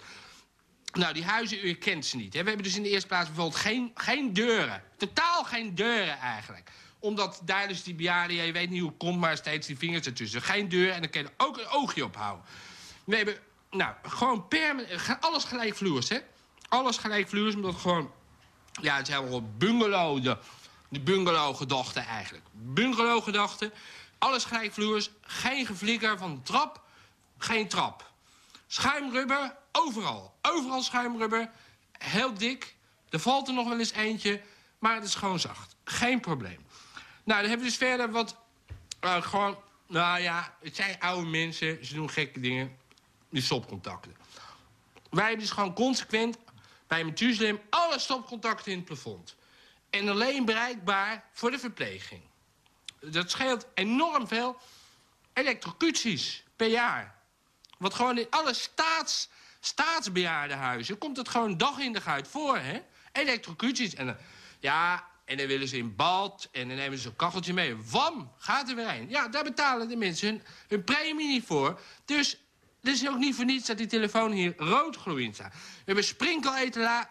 Nou, die huizen, u kent ze niet. Hè? We hebben dus in de eerste plaats bijvoorbeeld geen, geen deuren. Totaal geen deuren eigenlijk omdat daar dus die bejaarden, je weet niet hoe het komt... maar steeds die vingers ertussen. Geen deur en dan kun je ook een oogje op houden. We hebben, nou, gewoon permanent... Alles gelijkvloers, hè? alles gelijkvloers, omdat gewoon... Ja, het is helemaal bungalow, de, de bungalow-gedachte eigenlijk. Bungalow-gedachte, alles gelijkvloers, geen geflikker van trap, geen trap. Schuimrubber, overal. Overal schuimrubber, heel dik. Er valt er nog wel eens eentje, maar het is gewoon zacht. Geen probleem. Nou, dan hebben we dus verder wat... Uh, gewoon, nou ja, het zijn oude mensen, ze doen gekke dingen. Die stopcontacten. Wij hebben dus gewoon consequent bij Methuselem alle stopcontacten in het plafond. En alleen bereikbaar voor de verpleging. Dat scheelt enorm veel elektrocuties per jaar. Wat gewoon in alle staats, staatsbejaardenhuizen komt het gewoon dag in dag uit voor, hè? Elektrocuties. En, ja, en dan willen ze in bad en dan nemen ze een kacheltje mee. Wam, gaat er weer een. Ja, daar betalen de mensen hun, premie niet voor. Dus dit is ook niet voor niets dat die telefoon hier rood gloeiend staat. We hebben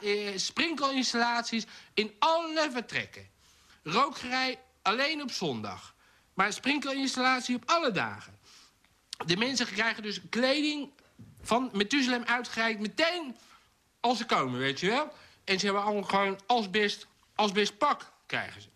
eh, sprinkelinstallaties in alle vertrekken. Rookgerij alleen op zondag. Maar sprinkelinstallatie op alle dagen. De mensen krijgen dus kleding van Methuselem uitgereikt meteen als ze komen, weet je wel. En ze hebben allemaal gewoon asbest, asbest pak krijgen ze.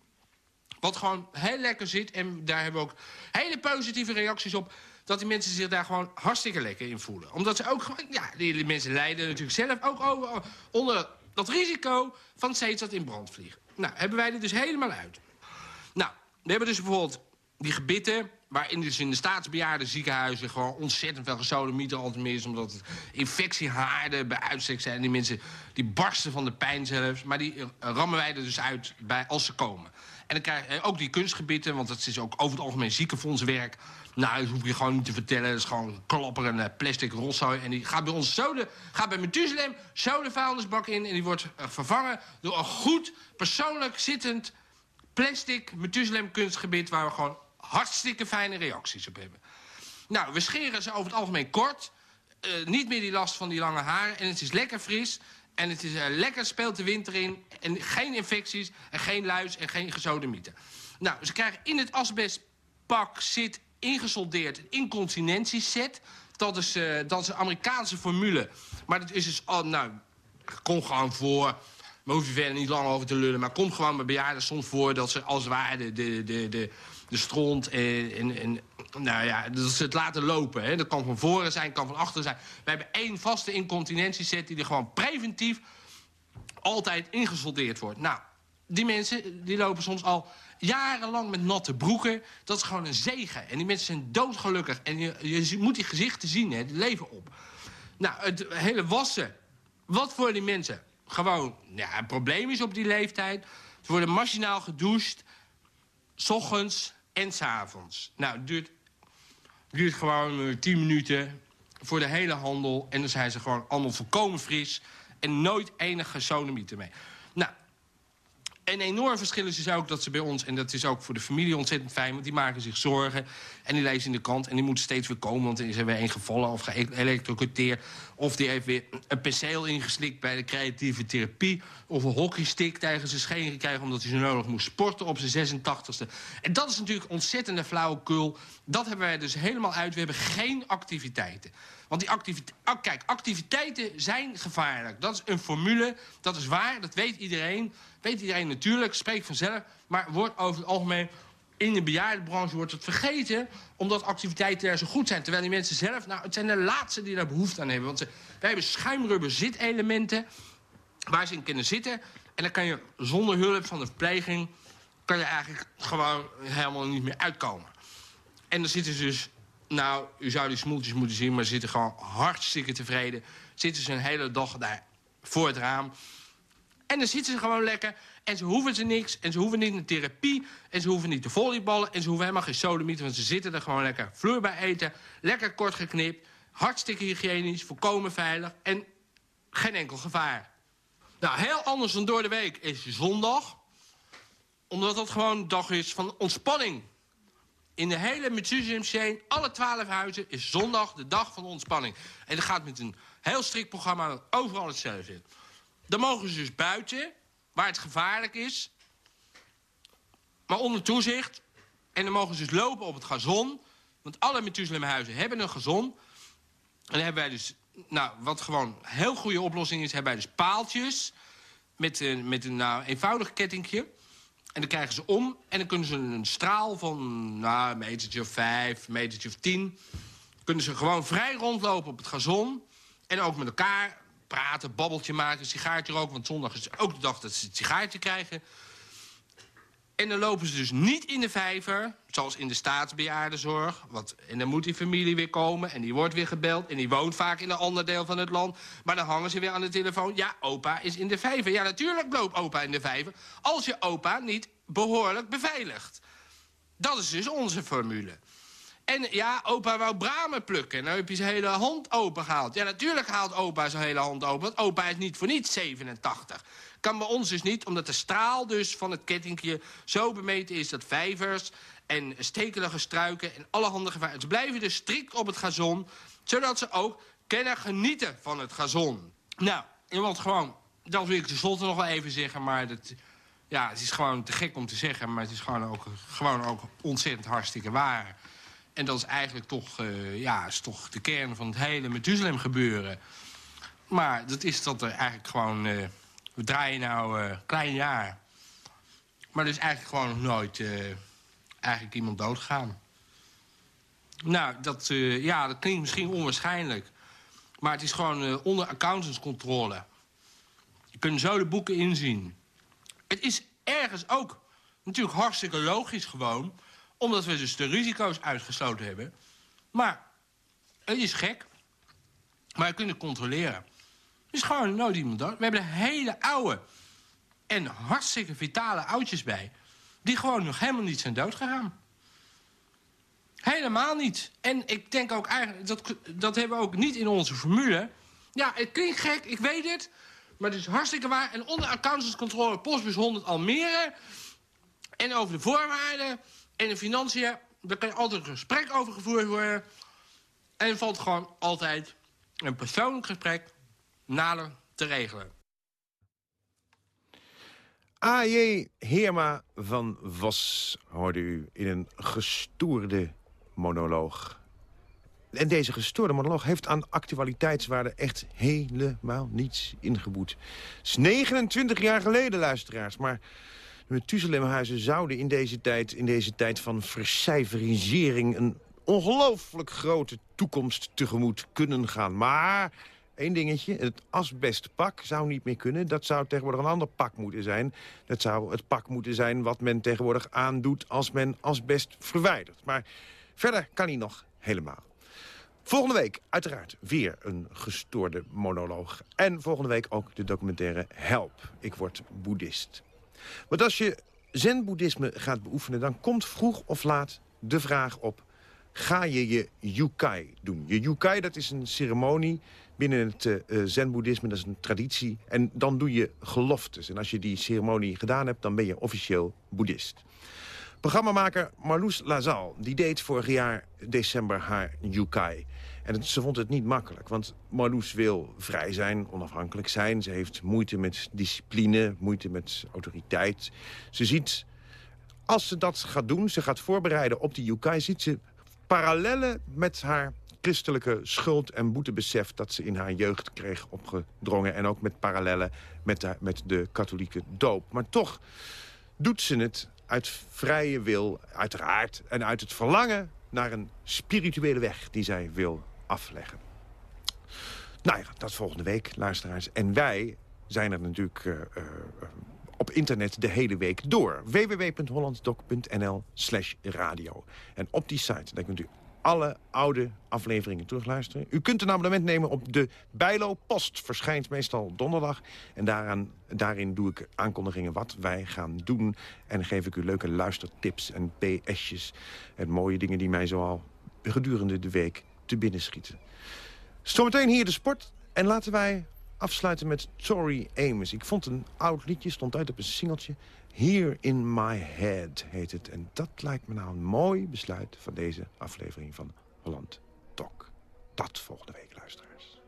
Wat gewoon heel lekker zit. En daar hebben we ook hele positieve reacties op. Dat die mensen zich daar gewoon hartstikke lekker in voelen. Omdat ze ook gewoon... Ja, die, mensen lijden natuurlijk zelf ook onder dat risico van steeds dat in brand vliegen. Nou, hebben wij er dus helemaal uit. Nou, we hebben dus bijvoorbeeld die gebitten... waarin dus in de staatsbejaarde ziekenhuizen... gewoon ontzettend veel gesodemieter altijd meer is... omdat het infectiehaarden bij uitstek zijn. Die mensen die barsten van de pijn zelfs. Maar die eh, rammen wij er dus uit bij, als ze komen. En dan krijg je ook die kunstgebitten... want dat is ook over het algemeen ziekenfondswerk. Nou, dat hoef je gewoon niet te vertellen. Dat is gewoon klapper en plastic rotzooi. En die gaat bij ons zo de, gaat bij Methuselem zo de vuilnisbak in... en die wordt eh, vervangen door een goed, persoonlijk zittend plastic Methuselem kunstgebied... waar we gewoon hartstikke fijne reacties op hebben. Nou, we scheren ze over het algemeen kort. Eh, niet meer die last van die lange haren. En het is lekker fris. En het is eh, lekker speelt de winter in. En geen infecties en geen luis en geen gesodemieten. Nou, ze krijgen in het asbestpak zit ingesoldeerd een incontinentieset. Dat is, eh, dat is een Amerikaanse formule. Maar dat is dus... Oh, nou, kom gewoon voor... Maar hoef je verder niet lang over te lullen. Maar komt gewoon bij bejaarden soms voor dat ze als het ware de, de, de, de, de stront en, en, en nou ja, ze het laten lopen. Hè. Dat kan van voren zijn, kan van achter zijn. We hebben één vaste incontinentieset die er gewoon preventief altijd ingesoldeerd wordt. Nou, die mensen die lopen soms al jarenlang met natte broeken. Dat is gewoon een zegen. En die mensen zijn doodgelukkig. En je, je moet die gezichten zien, hè. Die leven op. Nou, het hele wassen. Wat voor die mensen? Gewoon, ja, een probleem is op die leeftijd. Ze worden machinaal gedoucht. S ochtends en s avonds. Nou, het duurt, duurt gewoon eh, 10 minuten voor de hele handel. En dan zijn ze gewoon allemaal volkomen fris. En nooit enige sonemieter mee. Nou, een enorm verschil is dus ook dat ze bij ons... en dat is ook voor de familie ontzettend fijn... want die maken zich zorgen en die lezen in de krant... en die moeten steeds weer komen, want er is er weer één gevallen... of geëlectrocuteerd, of die heeft weer een perceel ingeslikt... bij de creatieve therapie, of een hockeystick tegen zijn scheen gekregen... omdat hij zo nodig moest sporten op zijn 86e. En dat is natuurlijk ontzettende flauwekul. Dat hebben wij dus helemaal uit. We hebben geen activiteiten. Want die activiteiten, kijk, activiteiten zijn gevaarlijk. Dat is een formule, dat is waar, dat weet iedereen. Weet iedereen natuurlijk, spreekt vanzelf. Maar wordt over het algemeen in de bejaardenbranche wordt het vergeten... omdat activiteiten daar zo goed zijn. Terwijl die mensen zelf, nou, het zijn de laatste die daar behoefte aan hebben. Want ze, wij hebben schuimrubber zitelementen waar ze in kunnen zitten. En dan kan je zonder hulp van de verpleging... kan je eigenlijk gewoon helemaal niet meer uitkomen. En dan zitten ze dus nou, u zou die smoeltjes moeten zien, maar ze zitten gewoon hartstikke tevreden. Zitten ze een hele dag daar voor het raam. En dan zitten ze gewoon lekker. En ze hoeven ze niks. En ze hoeven niet naar therapie. En ze hoeven niet te volleyballen. En ze hoeven helemaal geen sodemiet. Want ze zitten er gewoon lekker vloer bij eten. Lekker kort geknipt. Hartstikke hygiënisch. Volkomen veilig. En geen enkel gevaar. Nou, heel anders dan door de week is zondag. Omdat dat gewoon een dag is van ontspanning. In de hele Methuselem alle twaalf huizen, is zondag de dag van ontspanning. En dat gaat met een heel strikt programma dat overal hetzelfde is. Dan mogen ze dus buiten, waar het gevaarlijk is, maar onder toezicht. En dan mogen ze dus lopen op het gazon. Want alle Methuselem huizen hebben een gazon. En dan hebben wij dus, nou, wat gewoon een heel goede oplossing is... hebben wij dus paaltjes met, een met een nou, eenvoudig kettingje... En dan krijgen ze om en dan kunnen ze een straal van nou, een metertje of vijf, een metertje of tien... kunnen ze gewoon vrij rondlopen op het gazon. En ook met elkaar praten, babbeltje maken, sigaartje roken. Want zondag is ook de dag dat ze het sigaartje krijgen. En dan lopen ze dus niet in de vijver, zoals in de staatsbejaardenzorg. Want, en dan moet die familie weer komen en die wordt weer gebeld... en die woont vaak in een ander deel van het land. Maar dan hangen ze weer aan de telefoon. Ja, opa is in de vijver. Ja, natuurlijk loopt opa in de vijver... als je opa niet behoorlijk beveiligt. Dat is dus onze formule. En ja, opa wou bramen plukken. Nou heb je zijn hele hand open gehaald. Ja, natuurlijk haalt opa zijn hele hand open. Want opa is niet voor niets 87. Kan bij ons dus niet, omdat de straal dus van het kettingje zo bemeten is... dat vijvers en stekelige struiken en allerhande gevaren... Ze blijven dus strikt op het gazon. Zodat ze ook kunnen genieten van het gazon. Nou, iemand gewoon, dat wil ik tenslotte nog wel even zeggen, maar ja, het is gewoon te gek om te zeggen, maar het is gewoon ook, gewoon ook ontzettend hartstikke waar. En dat is eigenlijk toch, eh, ja, is toch de kern van het hele Methuselem gebeuren. Maar dat is dat er eigenlijk gewoon, eh, we draaien nou een klein jaar. Maar er is eigenlijk gewoon nog nooit eh, eigenlijk iemand doodgegaan. Nou, dat, eh, ja, dat klinkt misschien onwaarschijnlijk. Maar het is gewoon eh, onder accountantscontrole. Je kunt zo de boeken inzien. Het is ergens ook natuurlijk hartstikke logisch gewoon... omdat we dus de risico's uitgesloten hebben. Maar het is gek. Maar je kunt het controleren. Er is gewoon nooit iemand dood. We hebben hele oude en hartstikke vitale oudjes bij... die gewoon nog helemaal niet zijn doodgegaan. Helemaal niet. En ik denk ook eigenlijk, dat, dat hebben we ook niet in onze formule. Ja, het klinkt gek, ik weet het. Maar het is hartstikke waar. En onder accountantscontrole Postbus 100 Almere. En over de voorwaarden en de financiën. Daar kan altijd een gesprek over gevoerd worden. En valt gewoon altijd een persoonlijk gesprek nader te regelen. A.J. Heerma van Was hoorde u in een gestoorde monoloog. En deze gestoorde monoloog heeft aan actualiteitswaarde echt helemaal niets ingeboet. Het is 29 jaar geleden, luisteraars, maar... Methuselemhuizen zouden in deze tijd, in deze tijd van vercijferisering... een ongelooflijk grote toekomst tegemoet kunnen gaan. Maar Eén dingetje, het asbestpak zou niet meer kunnen. Dat zou tegenwoordig een ander pak moeten zijn. Dat zou het pak moeten zijn wat men tegenwoordig aandoet... als men asbest verwijdert. Maar verder kan hij nog helemaal. Volgende week uiteraard weer een gestoorde monoloog. En volgende week ook de documentaire Help, ik word boeddhist. Want als je zen-boeddhisme gaat beoefenen... dan komt vroeg of laat de vraag op... ga je je yukai doen? Je yukai, dat is een ceremonie binnen het uh, zen-boeddhisme, dat is een traditie. En dan doe je geloftes. En als je die ceremonie gedaan hebt, dan ben je officieel boeddhist. Programmamaker Marloes Lazal, die deed vorig jaar december haar yukai. En het, ze vond het niet makkelijk, want Marloes wil vrij zijn, onafhankelijk zijn. Ze heeft moeite met discipline, moeite met autoriteit. Ze ziet, als ze dat gaat doen, ze gaat voorbereiden op die yukai... ziet ze parallellen met haar christelijke schuld en boetebesef... dat ze in haar jeugd kreeg opgedrongen. En ook met parallellen met de, met de katholieke doop. Maar toch doet ze het uit vrije wil, uiteraard... en uit het verlangen naar een spirituele weg die zij wil afleggen. Nou ja, dat volgende week, luisteraars. En wij zijn er natuurlijk uh, uh, op internet de hele week door. www.hollandsdoc.nl slash radio. En op die site, daar kunt u alle oude afleveringen terugluisteren. U kunt een abonnement nemen op de Bijlo Post. Verschijnt meestal donderdag. En daarin doe ik aankondigingen wat wij gaan doen. En geef ik u leuke luistertips en PS'jes. En mooie dingen die mij zoal gedurende de week te binnen schieten. Zometeen hier de sport. En laten wij afsluiten met Tori Amos. Ik vond een oud liedje, stond uit op een singeltje. Here in my head heet het. En dat lijkt me nou een mooi besluit van deze aflevering van Holland Talk. Dat volgende week, luisteraars.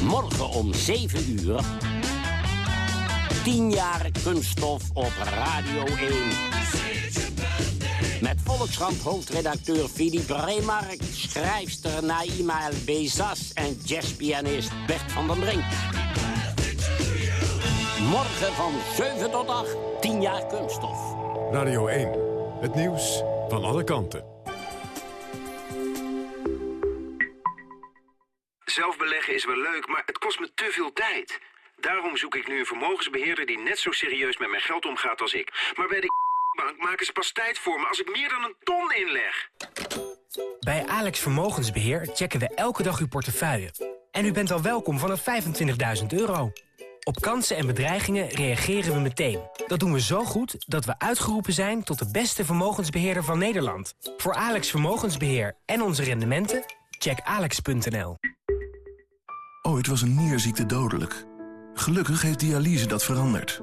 Morgen om 7 uur. 10 jaar kunststof op Radio 1. Met Volkskrant hoofdredacteur Philippe Remark, schrijfster Naïma El Bezas en jazzpianist Bert van den Brink. Morgen van 7 tot 8, 10 jaar kunststof. Radio 1, het nieuws van alle kanten. Zelf beleggen is wel leuk, maar het kost me te veel tijd. Daarom zoek ik nu een vermogensbeheerder die net zo serieus met mijn geld omgaat als ik. Maar bij de bank maken ze pas tijd voor me als ik meer dan een ton inleg. Bij Alex Vermogensbeheer checken we elke dag uw portefeuille. En u bent al welkom vanaf 25.000 euro. Op kansen en bedreigingen reageren we meteen. Dat doen we zo goed dat we uitgeroepen zijn tot de beste vermogensbeheerder van Nederland. Voor Alex Vermogensbeheer en onze rendementen, check alex.nl. Ooit was een nierziekte dodelijk. Gelukkig heeft dialyse dat veranderd.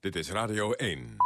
Dit is Radio 1.